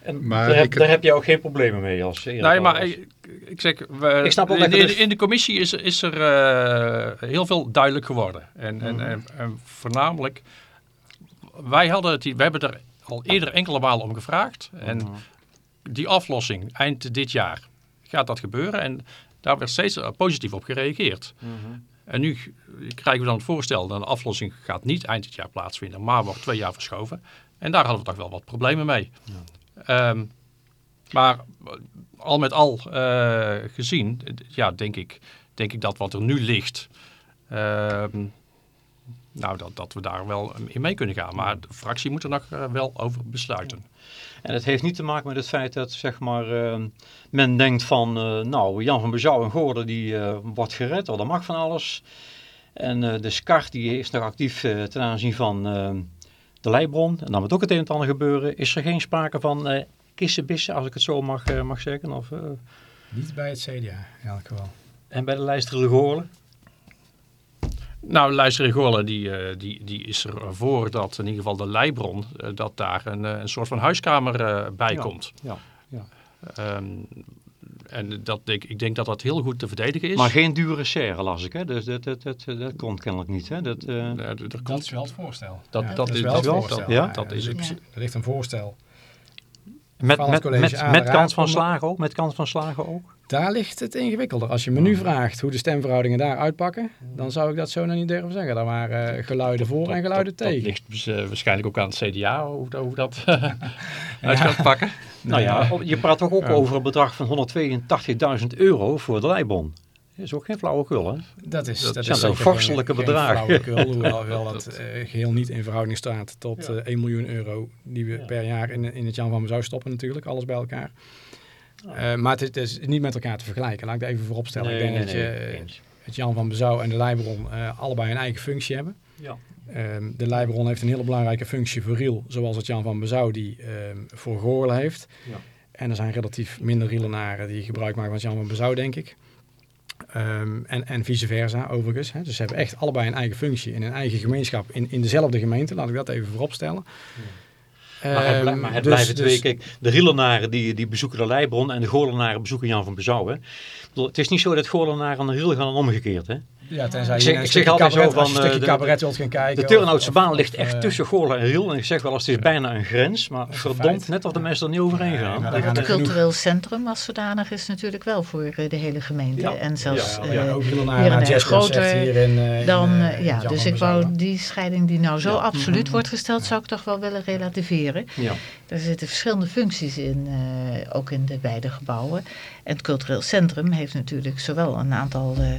En Maar daar, heb, ik- daar heb je ook geen problemen mee als Nee, maar ik, ik zeg, we, Ik snap in, in, in de commissie is, is er eh, heel veel duidelijk geworden. En, en, Mhm. en, en voornamelijk, wij, hadden het, we hebben er al eerder enkele malen om gevraagd. En Mhm. die aflossing eind dit jaar gaat dat gebeuren. En daar werd steeds eh, positief op gereageerd. Mhm. En nu krijgen we dan het voorstel dat de aflossing gaat niet eind dit jaar plaatsvinden, maar wordt twee jaar verschoven. En daar hadden we toch wel wat problemen mee. Ehm, maar eh, al met al eh, gezien, ja, denk ik, denk ik dat wat er nu ligt, ehm, nou, dat, dat we daar wel in mee kunnen gaan. Maar de fractie moet er nog eh, wel over besluiten. En het heeft niet te maken met het feit dat zeg maar, eh, men denkt van, eh, nou, Jan van Bezouw en Goorden die eh, wordt gered, oh, dat mag van alles. En eh, de SCAR die is nog actief eh, ten aanzien van eh, de Leibron. En dan moet ook het een en ander gebeuren. Is er geen sprake van eh kissenbissen, als ik het zo mag, eh, mag zeggen? Of, eh, niet bij het CDA in elk geval. en bij de lijst Goorlen? Nou, luister Goorlen, die, eh, die, die is ervoor dat in ieder geval de Leibron, eh, dat daar een, eh, een soort van huiskamer bij Ja. komt. Ja, ja. Ehm, en dat, denk, ik denk dat dat heel goed te verdedigen is. Maar geen dure serre las ik, hè? Dus dat, dat, dat, dat komt kennelijk niet, hè? Dat, er Dat komt- is wel het voorstel. Dat- Ja, dat is- wel dat het voorstel. dat- ja? dat is het. er ligt een voorstel. Met, van het met, college met, aan met de kans van slagen ook? Met kans van slagen ook? Daar ligt het ingewikkelder. Als je me nu vraagt hoe de stemverhoudingen daar uitpakken, dan zou ik dat zo nog niet durven zeggen. Daar waren eh, geluiden voor en geluiden dat, dat tegen. ligt dus, eh, waarschijnlijk ook aan het CDA, hoe, dat- hoe dat uit gaat pakken. Nou ja, je praat toch ook Ja. over een bedrag van 182.000 euro voor de Leibon. Dat is ook geen flauwekul, hè? Dat is, Dat dat zijn zeker vorstelijke bedragen. Geen flauwekul, hoewel wel dat eh, geheel niet in verhouding staat tot Ja. eh 1 miljoen euro die we Ja. per jaar in, in het Jan van Bezouw stoppen natuurlijk, alles bij elkaar. Eh, maar het is, het is niet met elkaar te vergelijken. Laat ik het even voorop stellen. ik denk dat je het Jan van Bezouw en de Leibron eh, allebei een eigen functie hebben. Ja. Ehm, de Leibron heeft een hele belangrijke functie voor Riel, zoals het Jan van Bezouw die ehm, voor Goorlen heeft. Ja. En er zijn relatief minder Rielenaren die gebruik maken van het Jan van Bezouw, denk ik. Ehm, en, en vice versa, overigens. Hè. Dus ze hebben echt allebei een eigen functie in een eigen gemeenschap in, in dezelfde gemeente. Laat ik dat even vooropstellen. Maar het, blij- maar het dus- blijven twee. dus- Kijk, de Rielenaren die, die bezoeken de Leibron en de Goorlenaren bezoeken Jan van Bezouw. Hè. Ik bedoel, Het is niet zo dat Goorlenaren naar Riel gaan en omgekeerd. Hè. Ja, tenzij Ik je zeg- een ik zeg altijd cabaret, zo als je van, een stukje eh, de- cabaret wilt gaan kijken. De Turnhoutse baan ligt echt eh, tussen Goorlen en Riel. En ik zeg wel eens, het is bijna een grens. Maar verdomd, feit. net of de mensen er niet overheen gaan. het genoeg- cultureel centrum als zodanig is natuurlijk wel voor eh, de hele gemeente. Ja. En zelfs Ja, eh, Ja, ook heel naar hier naar een jazzconcert groter hier in, eh, in, dan, ja, dus ik wou Bezouwen. die scheiding die nou zo absoluut wordt gesteld, zou ik toch wel willen relativeren. Ja. Er zitten verschillende functies in, eh, ook in de beide gebouwen. En het cultureel centrum heeft natuurlijk zowel een aantal eh,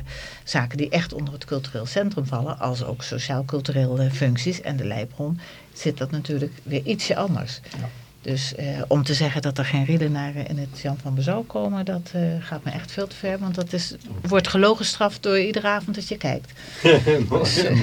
zaken die echt onder het cultureel centrum vallen, als ook sociaal-culturele functies. En de Leibron zit dat natuurlijk weer ietsje anders. Ja. Dus eh, om te zeggen dat er geen riedenaren in het Jan van Bezouw komen, dat eh, gaat me echt veel te ver. Want dat is, wordt gelogen gestraft door iedere avond dat je kijkt. Dus, eh,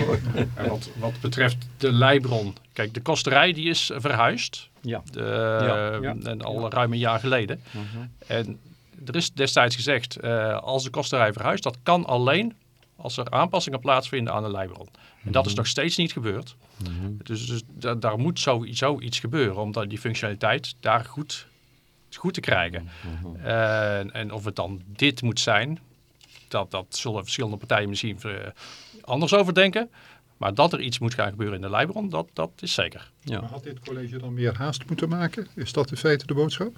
En wat, wat betreft de Leibron, kijk, de kosterij die is verhuisd. Ja. De, Ja, ja. En al ruim een jaar geleden. Mhm. En er is destijds gezegd, eh, als de kosterij verhuist, dat kan alleen als er aanpassingen plaatsvinden aan de Leibron. En dat is nog steeds niet gebeurd. Mhm. Dus, dus da- daar moet sowieso iets gebeuren om dat die functionaliteit daar goed, goed te krijgen. Mhm. En, en of het dan dit moet zijn, dat, dat zullen verschillende partijen misschien eh, anders over denken. Maar dat er iets moet gaan gebeuren in de Leibron, dat, dat is zeker. Ja. Maar had dit college dan meer haast moeten maken? Is dat in feite de boodschap?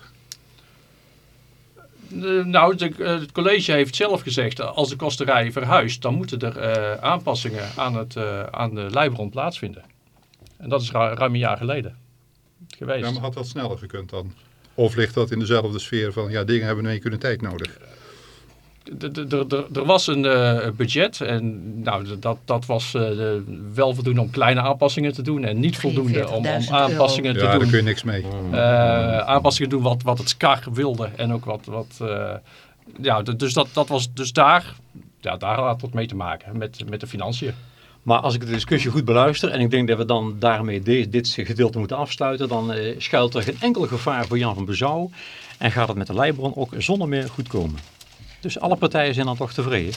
Eh, nou, de, eh, het college heeft zelf gezegd, eh, als de kosterij verhuist, dan moeten er aanpassingen aan, het, aan de Leibron plaatsvinden. En dat is ru- ruim een jaar geleden geweest. Ja, maar had dat sneller gekund dan? Of ligt dat in dezelfde sfeer van, ja, dingen hebben in één keer een tijd nodig? Er was een eh, budget en nou, dat, dat was eh, wel voldoende om kleine aanpassingen te doen en niet voldoende om, om 43.000 aanpassingen te Ja, daar doen. kun je niks mee. eh, aanpassingen doen wat, wat het SCAR wilde en ook wat, wat eh, ja, dus dat, dat was dus daar, ja, daar had het mee te maken met, met de financiën. Maar als ik de discussie goed beluister en ik denk dat we dan daarmee de- dit gedeelte moeten afsluiten, dan schuilt er geen enkel gevaar voor Jan van Bezouw en gaat het met de Leibron ook zonder meer goed komen. Dus alle partijen zijn dan toch tevreden.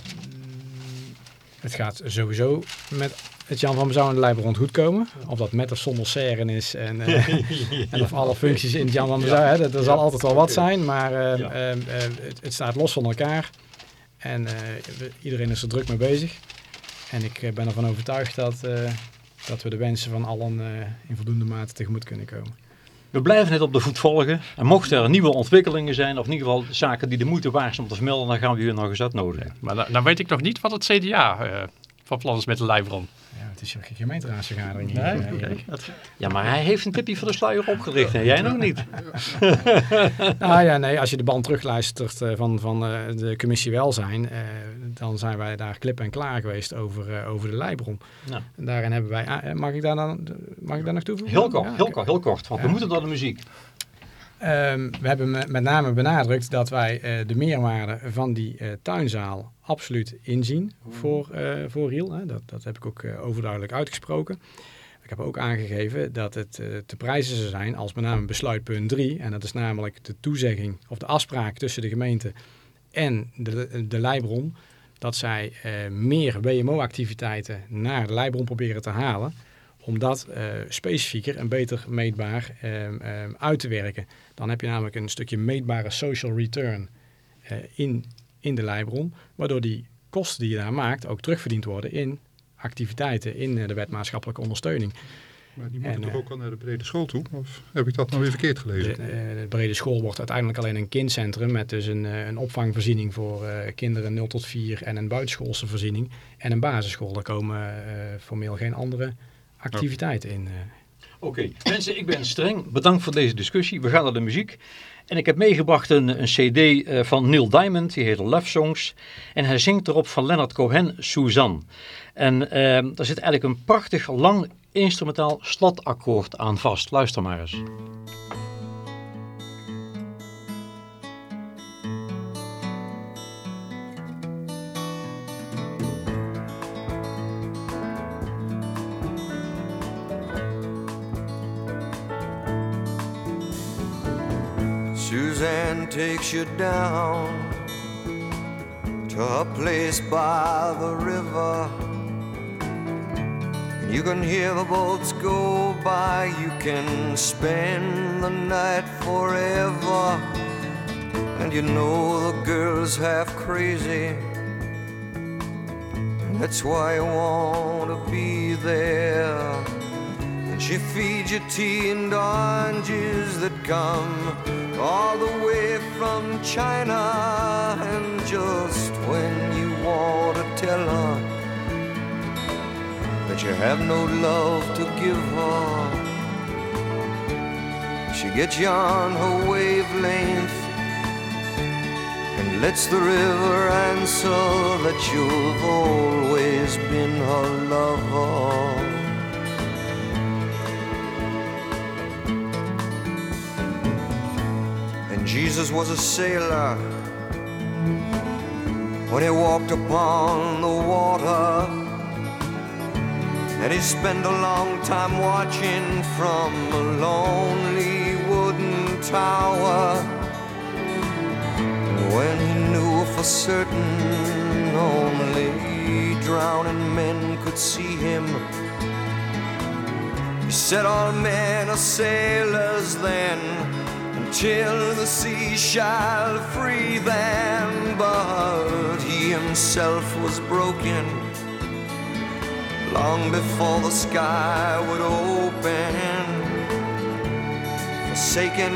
Het gaat sowieso met het Jan van Bezouw en de Leibron goed komen. Of dat met of zonder serren is en, eh, en of alle functies in het Jan van Bezouw. dat, er zal altijd wel wat zijn, maar eh, eh, het, het staat los van elkaar. En iedereen is er druk mee bezig. En ik ben ervan overtuigd dat, dat we de wensen van allen in voldoende mate tegemoet kunnen komen. We blijven het op de voet volgen. En mochten er nieuwe ontwikkelingen zijn, of in ieder geval zaken die de moeite waard zijn om te vermelden, dan gaan we u nog eens uitnodigen. Maar nou weet ik nog niet wat het CDA eh, van plan is met de Leibron. Is geen gemeenteraadsvergadering hier. Nee. Ja, maar hij heeft een tipje voor de sluier opgericht en jij nog niet. Nou ja, nee, als je de band terugluistert eh, van, van eh, de commissie Welzijn, eh, dan zijn wij daar klip en klaar geweest over, over de Leibron. Ja. En daarin hebben wij, ah, mag ik daar dan, mag ik daar nog toevoegen? Heel kort, Ja, heel kort, heel kort, want we moeten door de muziek. Ehm, we hebben me- met name benadrukt dat wij de meerwaarde van die tuinzaal absoluut inzien voor, eh voor Riel. Hè. Dat, dat heb ik ook eh, overduidelijk uitgesproken. Ik heb ook aangegeven dat het eh, te prijzen zou zijn als met name besluitpunt 3. En dat is namelijk de toezegging of de afspraak tussen de gemeente en de, de Leibron. Dat zij meer WMO-activiteiten naar de Leibron proberen te halen. Om dat specifieker en beter meetbaar ehm, ehm, uit te werken. Dan heb je namelijk een stukje meetbare social return in, in de Leibron. Waardoor die kosten die je daar maakt ook terugverdiend worden in activiteiten in eh, de wet maatschappelijke ondersteuning. Maar die moeten En, toch eh, ook al naar de brede school toe? Of heb ik dat nou weer verkeerd gelezen? eh, de brede school wordt uiteindelijk alleen een kindcentrum met dus een, eh, een opvangvoorziening voor eh, kinderen 0 tot 4 en een buitenschoolse voorziening en een basisschool. Daar komen eh, formeel geen andere activiteiten in. eh. Oké, mensen, ik ben streng. Bedankt voor deze discussie. We gaan naar de muziek. En ik heb meegebracht een, een cd eh, van Neil Diamond, die heet Love Songs. En hij zingt erop van Leonard Cohen, Suzanne. En eh, daar zit eigenlijk een prachtig lang instrumentaal slotakkoord aan vast. Luister maar eens. Takes you down to a place by the river. You can hear the boats go by. You can spend the night forever. And you know the girl's half crazy. and That's why I want to be there. And she feeds you tea and oranges that come all the way from China. And just when you want to tell her that you have no love to give her, she gets you on her wavelength and lets the river answer that you've always been her lover. Jesus was a sailor when he walked upon the water. And he spent a long time watching from a lonely wooden tower. And when he knew for certain only drowning men could see him, he said, All men are sailors then, until the sea shall free them. But he himself was broken long before the sky would open. Forsaken,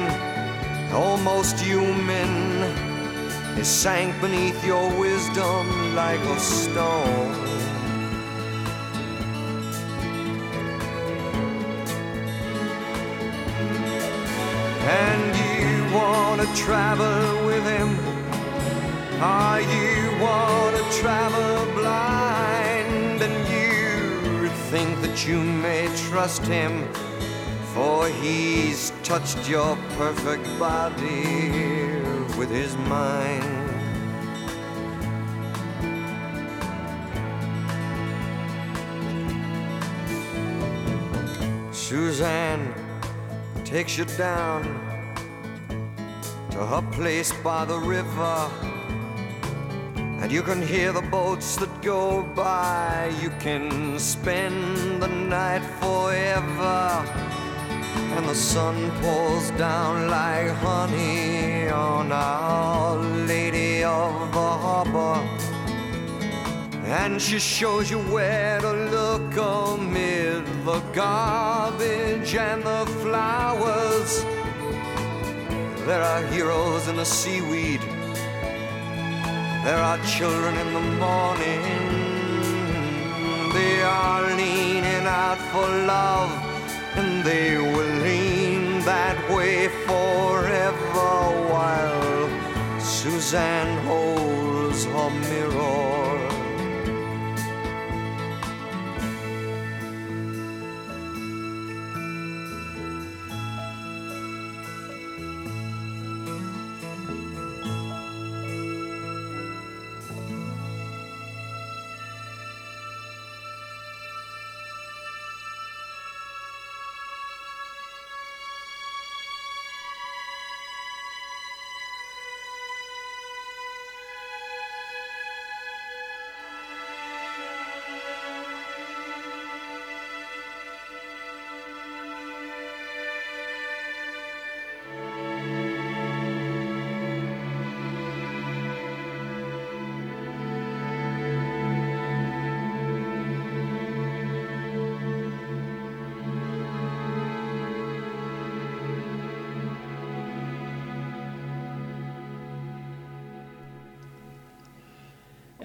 almost human, he sank beneath your wisdom like a stone. To travel with him? Are you want to travel blind? And you think that you may trust him, for he's touched your perfect body with his mind. Suzanne takes you down to her place by the river. And you can hear the boats that go by. You can spend the night forever. And the sun pours down like honey on Our Lady of the Harbor. And she shows you where to look amid the garbage and the flowers. There are heroes in the seaweed. There are children in the morning. They are leaning out for love, and they will lean that way forever while Suzanne holds her mirror.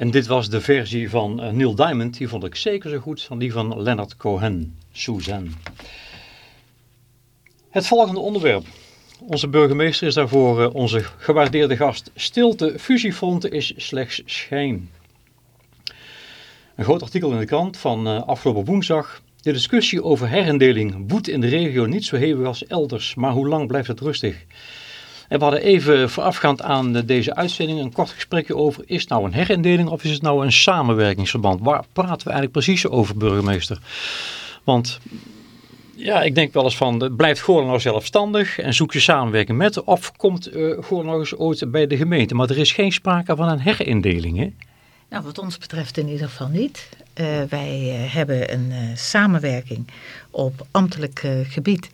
En dit was de versie van uh, Neil Diamond. Die vond ik zeker zo goed van die van Leonard Cohen, Suzanne. Het volgende onderwerp. Onze burgemeester is daarvoor uh, onze gewaardeerde gast. Stilte fusiefronten is slechts schijn. Een groot artikel in de krant van uh, afgelopen woensdag. De discussie over herindeling woedt in de regio niet zo hevig als elders. Maar hoe lang blijft het rustig? En we hadden even voorafgaand aan deze uitzending een kort gesprekje over, is nou een herindeling of is het nou een samenwerkingsverband? Waar praten we eigenlijk precies over, burgemeester? Want ja, ik denk wel eens van, blijft Goorland nou zelfstandig en zoek je samenwerking met, of komt uh, eens ooit bij de gemeente? Maar er is geen sprake van een herindeling, hè? Nou, wat ons betreft in ieder geval niet. Uh, wij hebben een samenwerking op ambtelijk gebied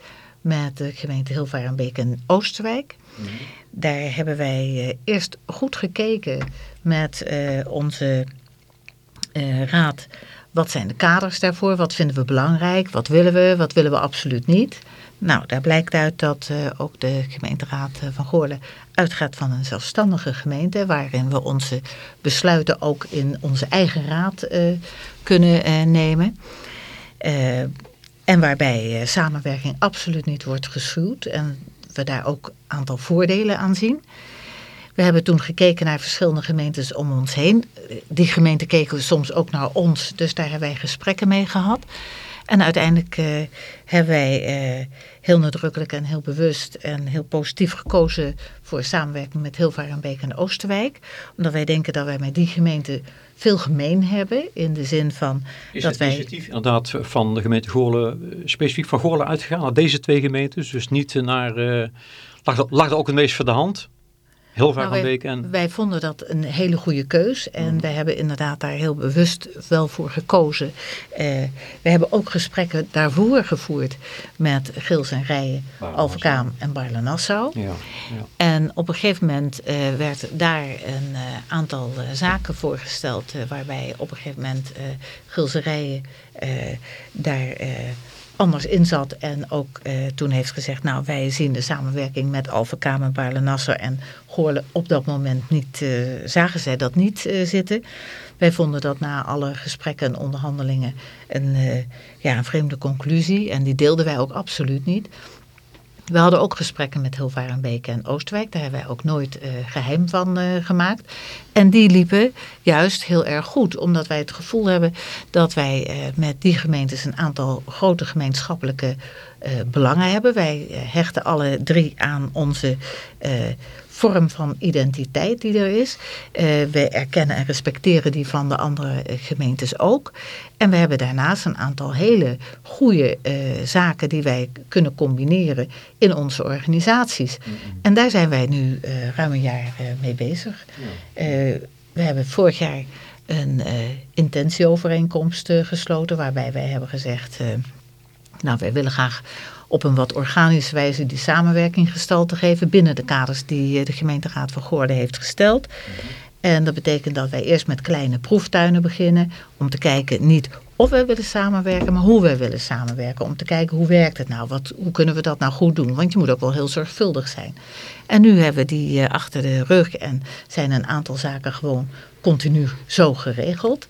met de gemeente Hilvarenbeek en Oosterwijk. Mm -hmm. Daar hebben wij eerst goed gekeken met onze raad. Wat zijn de kaders daarvoor? Wat vinden we belangrijk? Wat willen we? Wat willen we absoluut niet? Nou, daar blijkt uit dat uh, ook de gemeenteraad van Goorlen uitgaat van een zelfstandige gemeente, waarin we onze besluiten ook in onze eigen raad uh, kunnen uh, nemen. En waarbij samenwerking absoluut niet wordt geschuwd en we daar ook een aantal voordelen aan zien. We hebben toen gekeken naar verschillende gemeentes om ons heen. Die gemeenten keken soms ook naar ons, dus daar hebben wij gesprekken mee gehad. En uiteindelijk uh, hebben wij uh, heel nadrukkelijk en heel bewust en heel positief gekozen voor samenwerking met Hilvarenbeek en Oosterwijk. Omdat wij denken dat wij met die gemeente veel gemeen hebben. In de zin van Is dat het wij... initiatief inderdaad van de gemeente Goorlen, eh, specifiek van Goorlen uitgegaan naar deze twee gemeentes? Dus niet naar... Uh, lag, lag er ook een meest voor de hand? Heel vaak nou, wij, wij vonden dat een hele goede keus. En mm. wij hebben inderdaad daar heel bewust wel voor gekozen. Uh, we hebben ook gesprekken daarvoor gevoerd met Gils en Rijen, Alverkaam en Barle-Nassau. Ja, ja. En op een gegeven moment uh, werd daar een uh, aantal zaken voorgesteld. waarbij op een gegeven moment Gils en Rijen daar anders in zat. En ook uh, toen heeft gezegd, nou wij zien de samenwerking met Alphen Baarle-Nasser en Goorlen op dat moment niet, uh, zagen zij dat niet uh, zitten. Wij vonden dat na alle gesprekken en onderhandelingen een, ja, een vreemde conclusie. En die deelden wij ook absoluut niet. We hadden ook gesprekken met Hilvarenbeek en Oostwijk. Daar hebben wij ook nooit uh, geheim van uh, gemaakt. En die liepen juist heel erg goed. Omdat wij het gevoel hebben dat wij uh, met die gemeentes een aantal grote gemeenschappelijke belangen hebben. Wij hechten alle drie aan onze vorm van identiteit die er is. Uh, we erkennen en respecteren die van de andere gemeentes ook. En we hebben daarnaast een aantal hele goede uh, zaken die wij kunnen combineren in onze organisaties. Mm -hmm. En daar zijn wij nu uh, ruim een jaar mee bezig. Ja. we hebben vorig jaar een intentieovereenkomst gesloten waarbij wij hebben gezegd... nou, wij willen graag op een wat organische wijze die samenwerking gestalte geven binnen de kaders die de gemeenteraad van Goorden heeft gesteld. -hmm. En dat betekent dat wij eerst met kleine proeftuinen beginnen om te kijken niet of wij willen samenwerken, maar hoe wij willen samenwerken. Om te kijken hoe werkt het nou, wat, hoe kunnen we dat nou goed doen. Want je moet ook wel heel zorgvuldig zijn. En nu hebben we die uh, achter de rug en zijn een aantal zaken gewoon continu zo geregeld.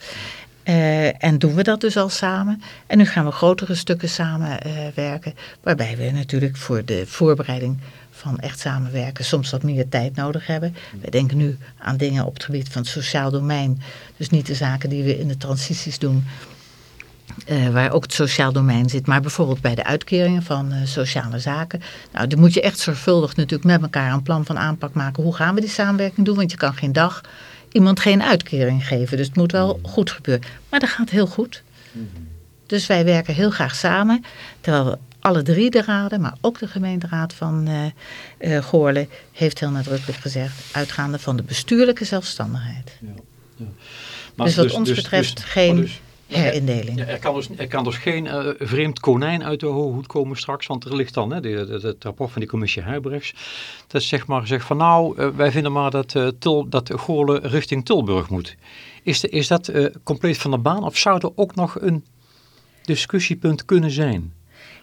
Uh, en doen we dat dus al samen. En nu gaan we grotere stukken samenwerken. Uh, waarbij we natuurlijk voor de voorbereiding van echt samenwerken soms wat meer tijd nodig hebben. We denken nu aan dingen op het gebied van het sociaal domein. Dus niet de zaken die we in de transities doen. Uh, waar ook het sociaal domein zit. Maar bijvoorbeeld bij de uitkeringen van sociale zaken. Nou, dan moet je echt zorgvuldig natuurlijk met elkaar een plan van aanpak maken. Hoe gaan we die samenwerking doen? Want je kan geen dag iemand geen uitkering geven. Dus het moet wel goed gebeuren. Maar dat gaat heel goed. Dus wij werken heel graag samen. Terwijl we alle drie de raden, maar ook de gemeenteraad van uh, uh, Goorlen... heeft heel nadrukkelijk gezegd... uitgaande van de bestuurlijke zelfstandigheid. Ja, ja. Maar dus wat dus, ons dus, betreft dus, geen... Herindeling. Ja, er, kan dus, er kan dus geen uh, vreemd konijn uit de hoge hoed komen straks, want er ligt dan hè, de, de, het rapport van die commissie Huibrechts. Dat zeg maar zegt van nou, uh, wij vinden maar dat, uh, Tul, dat Goorlen richting Tilburg moet. Is, de, is dat compleet van de baan of zou er ook nog een discussiepunt kunnen zijn?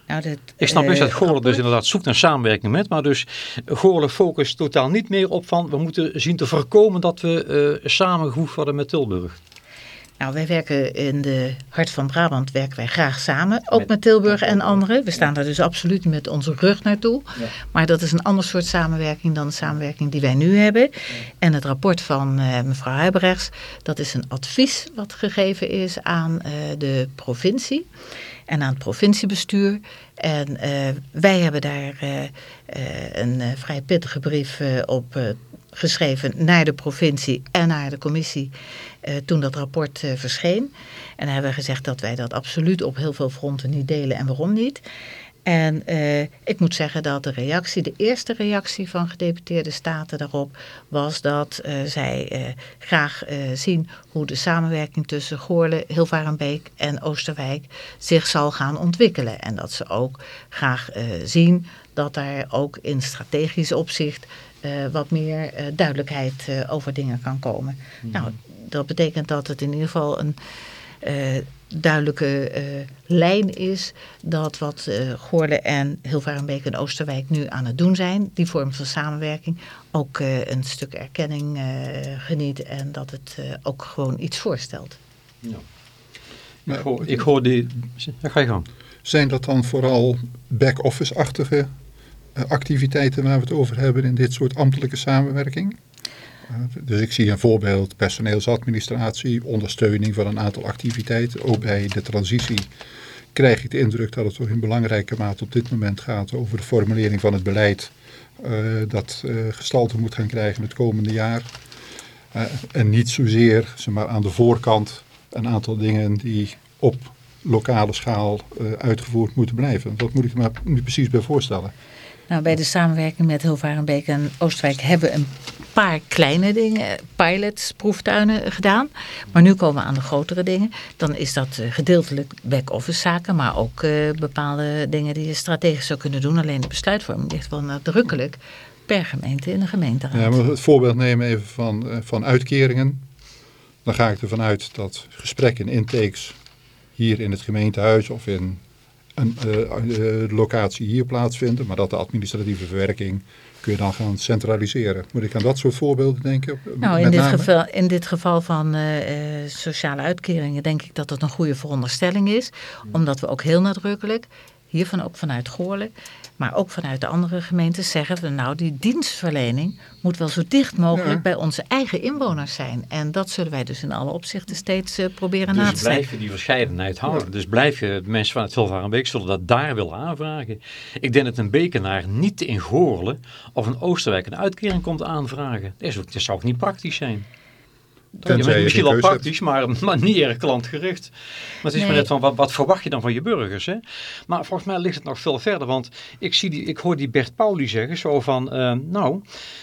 Nou, dat, ik snap best dat Goorlen dus inderdaad zoekt naar samenwerking met, maar dus Goorlen focust totaal niet meer op van we moeten zien te voorkomen dat we samengevoegd worden met Tilburg. Nou, wij werken in de Hart van Brabant werken wij graag samen. Ook met, met Tilburg en anderen. We staan daar dus absoluut met onze rug naartoe. Ja. Maar dat is een ander soort samenwerking dan de samenwerking die wij nu hebben. Ja. En het rapport van uh, mevrouw Huibrechts, dat is een advies wat gegeven is aan uh, de provincie en aan het provinciebestuur. En uh, wij hebben daar een vrij pittige brief op geschreven naar de provincie en naar de commissie uh, toen dat rapport uh, verscheen. En hebben we gezegd dat wij dat absoluut op heel veel fronten niet delen en waarom niet. En eh, ik moet zeggen dat de reactie, de eerste reactie van gedeputeerde staten daarop was dat zij graag zien hoe de samenwerking tussen Goorle, Hilvarenbeek en Oosterwijk zich zal gaan ontwikkelen. En dat ze ook graag zien dat daar ook in strategisch opzicht wat meer duidelijkheid over dingen kan komen. Mm Nou, dat betekent dat het in ieder geval een duidelijke uh, lijn is dat wat uh, Goorle en Hilvarenbeek en Oosterwijk nu aan het doen zijn, die vorm van samenwerking, ook uh, een stuk erkenning geniet en dat het ook gewoon iets voorstelt. Ja. ik, hoor, ik hoor die... Ja, ga je gang. Zijn dat dan vooral back-office-achtige activiteiten waar we het over hebben in dit soort ambtelijke samenwerking? Dus ik zie een voorbeeld personeelsadministratie, ondersteuning van een aantal activiteiten. Ook bij de transitie krijg ik de indruk dat het toch in belangrijke mate op dit moment gaat over de formulering van het beleid uh, dat gestalte moet gaan krijgen het komende jaar. En niet zozeer zeg maar, aan de voorkant een aantal dingen die op lokale schaal uitgevoerd moeten blijven. Wat moet ik me nu precies bij voorstellen? Nou, bij de samenwerking met Hilvarenbeek en Oostwijk hebben een paar kleine dingen, pilots, proeftuinen gedaan. Maar nu komen we aan de grotere dingen. Dan is dat eh, gedeeltelijk back-office zaken, maar ook uh, bepaalde dingen die je strategisch zou kunnen doen. Alleen de besluitvorming ligt wel nadrukkelijk per gemeente in de gemeenteraad. Ja, maar het voorbeeld nemen even van, uh, van uitkeringen. Dan ga ik ervan uit dat gesprekken en intakes hier in het gemeentehuis of in een uh, locatie hier plaatsvinden, maar dat de administratieve verwerking kun je dan gaan centraliseren. Moet ik aan dat soort voorbeelden denken? Nou, in dit, geval, in dit geval van uh, sociale uitkeringen denk ik dat dat een goede veronderstelling is, omdat we ook heel nadrukkelijk, hiervan ook vanuit Goorlijk, maar ook vanuit de andere gemeentes zeggen we nou die dienstverlening moet wel zo dicht mogelijk bij onze eigen inwoners zijn. En dat zullen wij dus in alle opzichten steeds uh, proberen dus na te blijf je die verscheidenheid houden. Dus blijf je, mensen van het Hilvarenbeek zullen dat daar willen aanvragen. Ik denk dat een Bekenaar niet in Goorlen of een Oosterwijk een uitkering komt aanvragen. Dat, is ook, dat zou ook niet praktisch zijn. Je bent misschien wel praktisch, maar, maar niet erg klantgericht. Maar het is maar net van, wat, wat, verwacht je dan van je burgers? Hè? Maar volgens mij ligt het nog veel verder. Want ik, zie die, ik hoor die Bert Pauli zeggen zo van, uh, nou,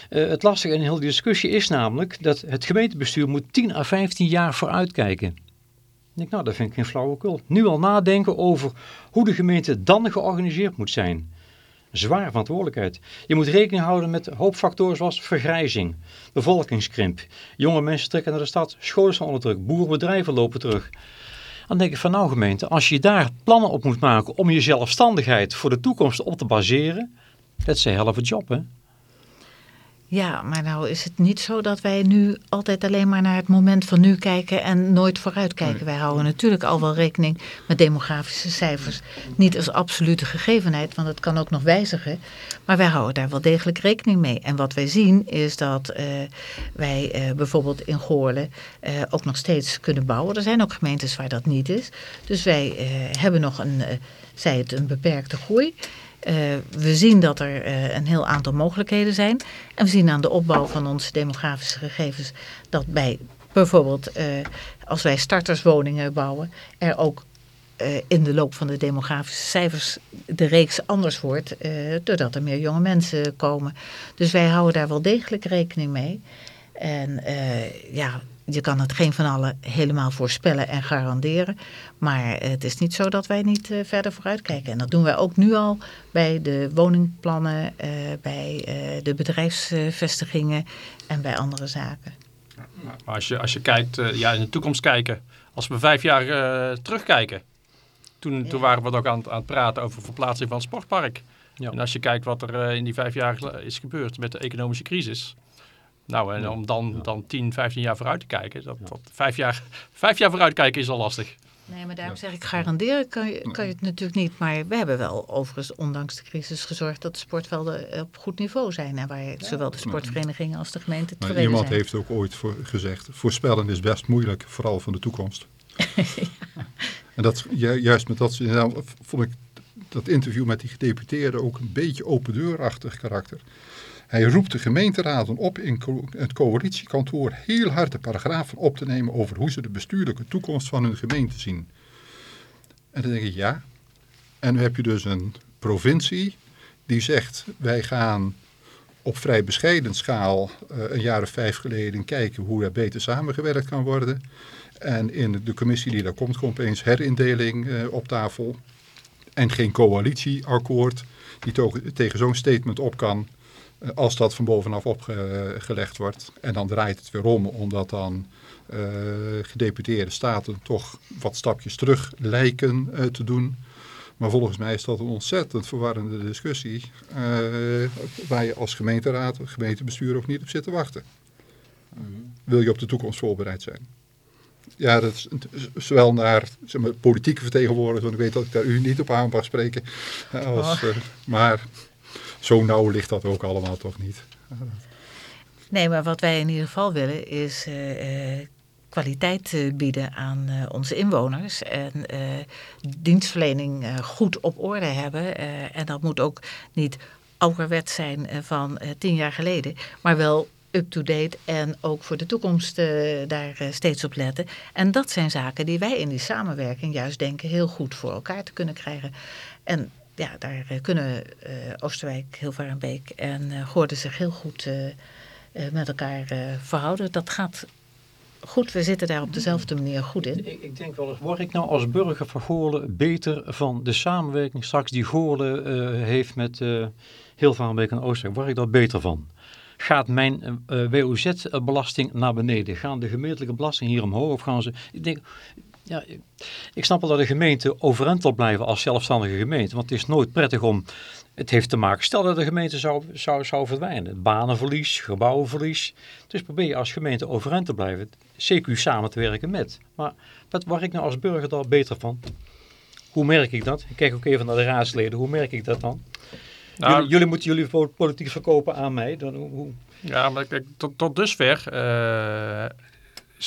uh, het lastige in heel die discussie is namelijk dat het gemeentebestuur moet 10 à 15 jaar vooruitkijken. Ik denk, nou, dat vind ik geen flauwekul. Nu al nadenken over hoe de gemeente dan georganiseerd moet zijn zware verantwoordelijkheid. Je moet rekening houden met hoopfactoren zoals vergrijzing, bevolkingskrimp. Jonge mensen trekken naar de stad, scholen zijn onder druk, boerenbedrijven lopen terug. Dan denk ik van nou gemeente, als je daar plannen op moet maken om je zelfstandigheid voor de toekomst op te baseren, dat is een helft job hè. Ja, maar nou is het niet zo dat wij nu altijd alleen maar naar het moment van nu kijken en nooit vooruit kijken. Wij houden natuurlijk al wel rekening met demografische cijfers. Niet als absolute gegevenheid, want het kan ook nog wijzigen. Maar wij houden daar wel degelijk rekening mee. En wat wij zien is dat uh, wij uh, bijvoorbeeld in Goorlen uh, ook nog steeds kunnen bouwen. Er zijn ook gemeentes waar dat niet is. Dus wij hebben nog een, zij het, een beperkte groei. Uh, we zien dat er uh, een heel aantal mogelijkheden zijn. En we zien aan de opbouw van onze demografische gegevens dat bij bijvoorbeeld uh, als wij starterswoningen bouwen, er ook in de loop van de demografische cijfers de reeks anders wordt, doordat er meer jonge mensen komen. Dus wij houden daar wel degelijk rekening mee. En ja, je kan het geen van allen helemaal voorspellen en garanderen. Maar het is niet zo dat wij niet uh, verder vooruit kijken. En dat doen wij ook nu al bij de woningplannen, uh, bij uh, de bedrijfsvestigingen en bij andere zaken. Maar als je, als je kijkt, ja, in de toekomst kijken. Als we vijf jaar terugkijken. Toen, ja. toen waren we ook aan, aan het praten over verplaatsing van het sportpark. Ja. En als je kijkt wat er in die vijf jaar is gebeurd met de economische crisis nou, en om dan, dan 10, 15 jaar vooruit te kijken, dat, dat, vijf, jaar, vijf jaar vooruit kijken is al lastig. Nee, maar daarom zeg ik garanderen kan je, kan je het natuurlijk niet. Maar we hebben wel overigens, ondanks de crisis, gezorgd dat de sportvelden op goed niveau zijn. En waar zowel de sportverenigingen als de gemeente tevreden maar iemand heeft ook ooit voor gezegd, voorspellen is best moeilijk, vooral van de toekomst. ja. En dat, juist met dat, nou, vond ik dat interview met die gedeputeerde ook een beetje open deurachtig karakter. Hij roept de gemeenteraden op in het coalitiekantoor heel hard de paragrafen op te nemen over hoe ze de bestuurlijke toekomst van hun gemeente zien. En dan denk ik, ja. En nu heb je dus een provincie die zegt wij gaan op vrij bescheiden schaal uh, een jaar of vijf geleden kijken hoe er beter samengewerkt kan worden. En in de commissie die daar komt, komt opeens herindeling uh, op tafel. En geen coalitieakkoord die tegen zo'n statement op kan als dat van bovenaf opgelegd wordt. En dan draait het weer om, omdat dan gedeputeerde staten toch wat stapjes terug lijken te doen. Maar volgens mij is dat een ontzettend verwarrende discussie uh, waar je als gemeenteraad, gemeentebestuur ook niet op zit te wachten. Wil je op de toekomst voorbereid zijn? Ja, dat is zowel naar zeg maar, politieke vertegenwoordigers, want ik weet dat ik daar u niet op aan mag spreken. Als, uh, maar zo nauw ligt dat ook allemaal toch niet. Nee, maar wat wij in ieder geval willen is uh, kwaliteit bieden aan onze inwoners. En dienstverlening goed op orde hebben. en dat moet ook niet ouderwet zijn van tien jaar geleden. Maar wel up-to-date en ook voor de toekomst daar steeds op letten. En dat zijn zaken die wij in die samenwerking juist denken heel goed voor elkaar te kunnen krijgen. En ja, daar kunnen Oosterwijk, Hilvarenbeek en Goorden zich heel goed met elkaar verhouden. Dat gaat goed, we zitten daar op dezelfde manier goed in. Ik, ik denk wel eens, word ik nou als burger van Goorlen beter van de samenwerking straks die Goorlen uh, heeft met uh, en Oostenrijk? Word ik daar beter van? Gaat mijn WOZ-belasting naar beneden? Gaan de gemeentelijke belasting hier omhoog? Of gaan ze... Ik denk, ja, ik snap wel dat de gemeente overeind wil blijven als zelfstandige gemeente. Want het is nooit prettig om... Het heeft te maken, stel dat de gemeente zou, zou, zou verdwijnen. Banenverlies, gebouwenverlies. Dus probeer je als gemeente overeind te blijven. CQ samen te werken met. Maar wat word ik nou als burger daar beter van? Hoe merk ik dat? Ik kijk ook even naar de raadsleden. Hoe merk ik dat dan? Nou, jullie, jullie, moeten jullie politiek verkopen aan mij. Dan, hoe... Ja, maar kijk, tot, tot dusver uh, er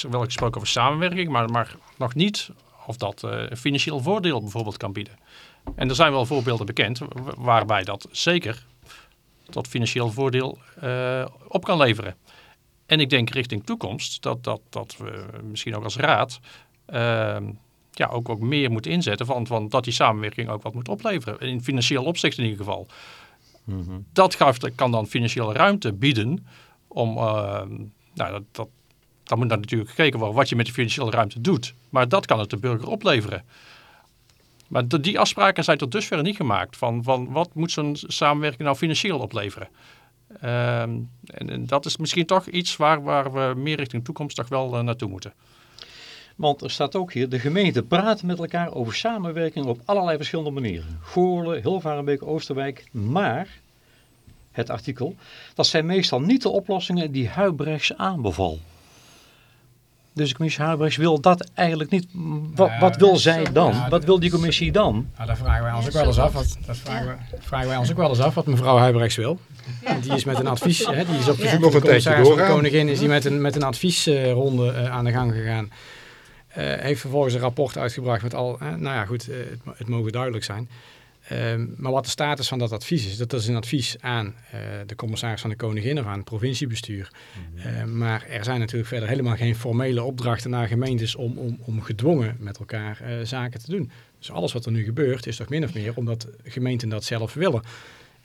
wel gesproken over samenwerking, maar, maar nog niet of dat uh, een financieel voordeel bijvoorbeeld kan bieden. En er zijn wel voorbeelden bekend waarbij dat zeker tot financieel voordeel uh, op kan leveren. En ik denk richting toekomst dat, dat, dat we misschien ook als raad uh, ja, ook, ook meer moeten inzetten. Van, van dat die samenwerking ook wat moet opleveren. In financieel opzicht in ieder geval. Mm -hmm. Dat gaf, kan dan financiële ruimte bieden om... Uh, nou, dat, dat, dan moet dan natuurlijk gekeken worden wat je met die financiële ruimte doet. Maar dat kan het de burger opleveren. Maar die afspraken zijn tot dusver niet gemaakt. Van, van wat moet zo'n samenwerking nou financieel opleveren? Um, en, en, dat is misschien toch iets waar, waar we meer richting toekomst toch wel uh, naartoe moeten. Want er staat ook hier, de gemeenten praten met elkaar over samenwerking op allerlei verschillende manieren. Goorlen, Hilvarenbeek, Oosterwijk, maar, het artikel, dat zijn meestal niet de oplossingen die Huibrechts aanbeval. Dus de commissie Huibrechts wil dat eigenlijk niet. Wat, wat wil zij dan? Ja, wat wil die commissie dan? Nou, daar vragen wij ons ook wel eens af. Wat, dat vragen, we, vragen wij ons ook wel eens af wat mevrouw Huibrechts wil. Die is met een advies, hè, die is op de ja. de commissaris van de koningin, is die met een, met een adviesronde uh, aan de gang gegaan. Uh, heeft vervolgens een rapport uitgebracht met al, uh, nou ja goed, uh, het, het mogen duidelijk zijn. Um, maar wat de status van dat advies is, dat is een advies aan uh, de commissaris van de Koningin of aan het provinciebestuur. Mm -hmm. uh, maar er zijn natuurlijk verder helemaal geen formele opdrachten naar gemeentes om, om, om gedwongen met elkaar uh, zaken te doen. Dus alles wat er nu gebeurt is toch min of meer omdat gemeenten dat zelf willen.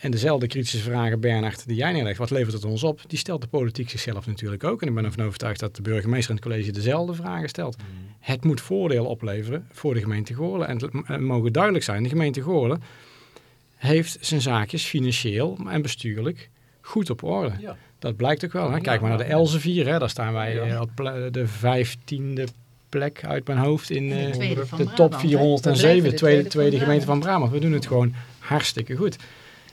En dezelfde kritische vragen, Bernard, die jij neerlegt, wat levert het ons op? Die stelt de politiek zichzelf natuurlijk ook. En ik ben ervan overtuigd dat de burgemeester en het college dezelfde vragen stelt. Mm. Het moet voordeel opleveren voor de gemeente Goorlen. En het, mogen duidelijk zijn, de gemeente Goorlen heeft zijn zaakjes financieel en bestuurlijk goed op orde. Ja. Dat blijkt ook wel. Hè? Kijk maar naar de Elsevier, hè? daar staan wij ja. op de vijftiende plek uit mijn hoofd in de, de top 407, de tweede, tweede gemeente van Brabant. We doen het gewoon hartstikke goed.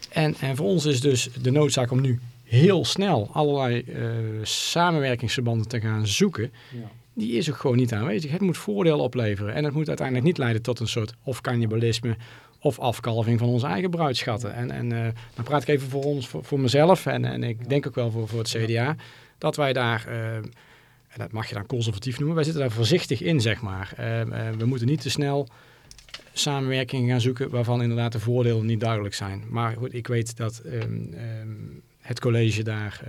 En, en voor ons is dus de noodzaak om nu heel snel allerlei uh, samenwerkingsverbanden te gaan zoeken. Ja. Die is ook gewoon niet aanwezig. Het moet voordeel opleveren. En het moet uiteindelijk niet leiden tot een soort of cannibalisme of afkalving van onze eigen bruidschatten. En, en uh, dan praat ik even voor ons, voor, voor mezelf en, en ik denk ook wel voor, voor het CDA, dat wij daar, uh, en dat mag je dan conservatief noemen, wij zitten daar voorzichtig in, zeg maar. We moeten niet te snel samenwerking gaan zoeken waarvan inderdaad de voordelen niet duidelijk zijn. Maar goed, ik weet dat um, um, het college daar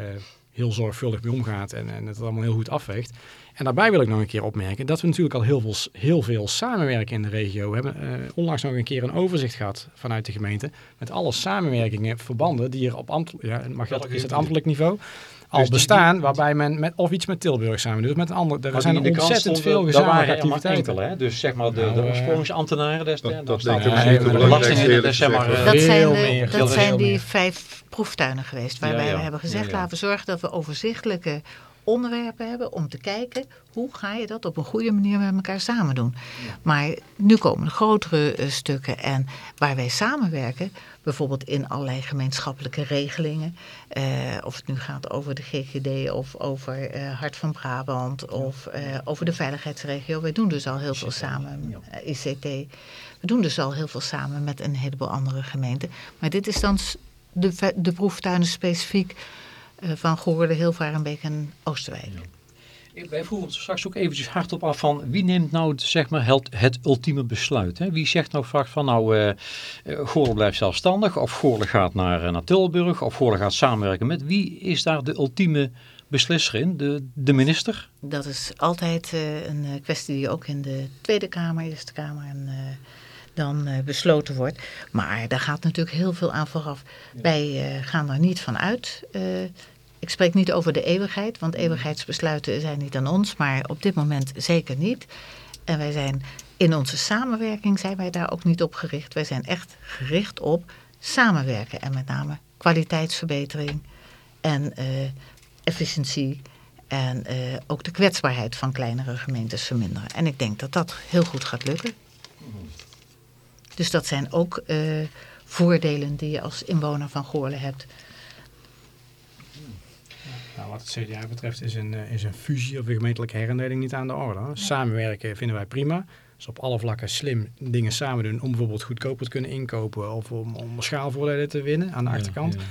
heel zorgvuldig mee omgaat en, en het allemaal heel goed afweegt. En daarbij wil ik nog een keer opmerken dat we natuurlijk al heel veel, heel veel samenwerken in de regio. We hebben uh, onlangs nog een keer een overzicht gehad vanuit de gemeente met alle samenwerkingen, verbanden die er op ambtelijk, ja, mag dat, is het ambtelijk niveau, al dus bestaan, waarbij men met, of iets met Tilburg samen doet. Met een ander, er zijn ontzettend veel gezamenlijke activiteiten. Enkele, hè? Dus zeg maar de, nou, de oorsprongsambtenaren, dat, dat, dat, zijn, de, dat zijn die vijf proeftuinen geweest, waarbij we hebben gezegd, laten we zorgen dat we overzichtelijke onderwerpen hebben om te kijken hoe ga je dat op een goede manier met elkaar samen doen. Maar nu komen de grotere uh, stukken en waar wij samenwerken, bijvoorbeeld in allerlei gemeenschappelijke regelingen, uh, of het nu gaat over de GGD of over uh, Hart van Brabant of over de veiligheidsregio. Wij doen dus al heel veel samen, ICT. We doen dus al heel veel samen met een heleboel andere gemeenten. Maar dit is dan de, de proeftuinen specifiek van Goorde, Hilvarenbeek en Oosterwijk. Ja. Wij vroegen ons straks ook eventjes hardop af van wie neemt nou zeg maar, het, het ultieme besluit? Hè? Wie zegt nou vaak van nou uh, blijft zelfstandig of Goorle gaat naar, naar Tilburg of Goorle gaat samenwerken met? Wie is daar de ultieme beslisser in? De, de minister? Dat is altijd uh, een kwestie die ook in de Tweede Kamer, Eerste Kamer en dan uh, besloten wordt. Maar daar gaat natuurlijk heel veel aan vooraf. Wij uh, gaan er niet van uit. Uh, ik spreek niet over de eeuwigheid, want eeuwigheidsbesluiten zijn niet aan ons, maar op dit moment zeker niet. En wij zijn in onze samenwerking zijn wij daar ook niet op gericht. Wij zijn echt gericht op samenwerken en met name kwaliteitsverbetering en efficiëntie en ook de kwetsbaarheid van kleinere gemeentes verminderen. En ik denk dat dat heel goed gaat lukken. Dus dat zijn ook uh, voordelen die je als inwoner van Goorle hebt. Nou, wat het CDA betreft is een, is een fusie of een gemeentelijke herindeling niet aan de orde. Samenwerken vinden wij prima. Dus op alle vlakken slim dingen samen doen om bijvoorbeeld goedkoper te kunnen inkopen of om, om schaalvoordelen te winnen aan de achterkant. Ja, ja.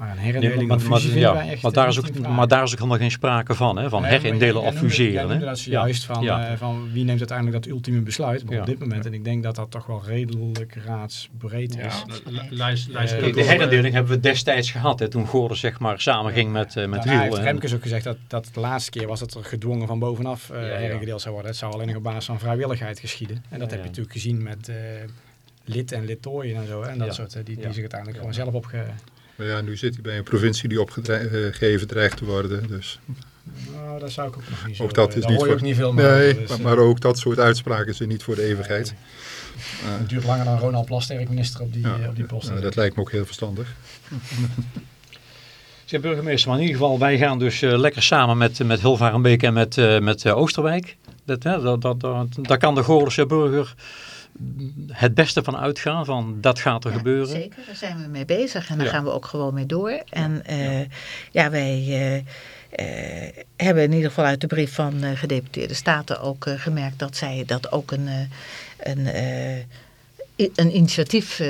Maar een herindeling nee, maar, ja, maar, daar is ook, maar daar is ook helemaal geen sprake van, hè? van nee, herindelen of fuseren. Hè? Dat is juist van, ja. uh, van wie neemt uiteindelijk dat ultieme besluit. Maar op dit moment, en ik denk dat dat toch wel redelijk raadsbreed is. Lijst, lijst, uh, de herindeling hebben we destijds gehad, hè, toen Gordon zeg maar samen ging met, uh, met Riel. Heeft Remkes ook gezegd dat, dat de laatste keer was dat er gedwongen van bovenaf uh, heringedeeld zou worden. Het zou alleen nog op basis van vrijwilligheid geschieden. En dat heb je natuurlijk gezien met lid en lidtooien en zo. Hè, en dat soort, die, die zich uiteindelijk gewoon zelf opge maar ja, nu zit hij bij een provincie die opgegeven dreigt te worden. Dus. Nou, dat zou ik ook nog niet zo... Ook dat is niet, voor, niet veel nee, dus, maar, maar, ook dat soort uitspraken zijn niet voor de eeuwigheid. Uh, het duurt langer dan Ronald Plasterk minister op die, ja, op die post. Uh, dat lijkt me ook heel verstandig. Zeg burgemeester, maar in ieder geval, wij gaan dus uh, lekker samen met, met Hilvarenbeek en met, met Oosterwijk. Dat, dat, dat, dat, daar kan de Goorlense burger het beste van uitgaan, van dat gaat er gebeuren. Zeker, daar zijn we mee bezig en daar gaan we ook gewoon mee door. En uh, ja. wij uh, hebben in ieder geval uit de brief van gedeputeerde staten ook gemerkt dat zij dat ook een, een, een initiatief eh,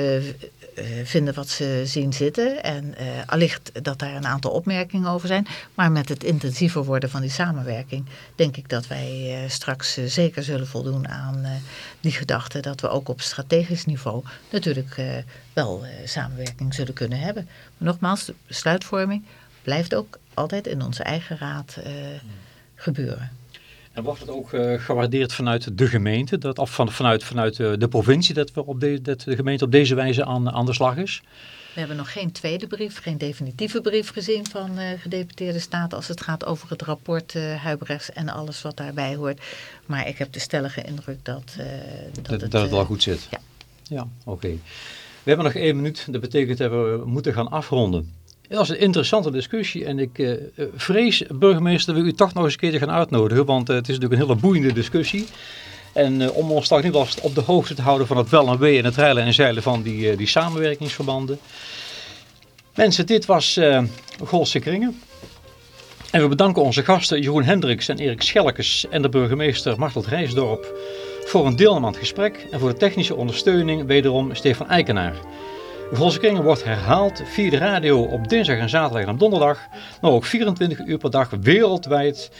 vinden wat ze zien zitten. En uh, allicht dat daar een aantal opmerkingen over zijn. Maar met het intensiever worden van die samenwerking... denk ik dat wij uh, straks zeker zullen voldoen aan die gedachte... dat we ook op strategisch niveau natuurlijk wel samenwerking zullen kunnen hebben. Maar nogmaals, de besluitvorming blijft ook altijd in onze eigen raad gebeuren. En wordt het ook uh, gewaardeerd vanuit de gemeente, dat, of van, vanuit, vanuit uh, de provincie, dat, we op de, dat de gemeente op deze wijze aan, aan de slag is? We hebben nog geen tweede brief, geen definitieve brief gezien van uh, gedeputeerde staten als het gaat over het rapport uh, Huibrechts en alles wat daarbij hoort. Maar ik heb de stellige indruk dat, uh, dat, dat, het, dat het wel goed zit. Ja, ja oké. We hebben nog één minuut, dat betekent dat we moeten gaan afronden. Het was een interessante discussie en ik uh, vrees, burgemeester, we u toch nog eens een keer te gaan uitnodigen, want uh, het is natuurlijk een hele boeiende discussie. En uh, om ons toch niet vast op de hoogte te houden van het wel en wee en het reilen en zeilen van die, die samenwerkingsverbanden. Mensen, dit was uh, Golse Kringen. En we bedanken onze gasten Jeroen Hendricks en Erik Schelkes en de burgemeester Martelt Rijsdorp voor een deelname aan het gesprek en voor de technische ondersteuning wederom Stefan Eikenaar. Kringen wordt herhaald via de radio op dinsdag en zaterdag en donderdag, maar ook 24 uur per dag wereldwijd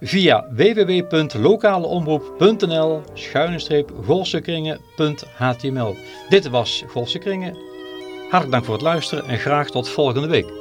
via www.lokaleomroep.nl schuine-golsekringen.html. Dit was Golse Kringen. Hartelijk dank voor het luisteren en graag tot volgende week.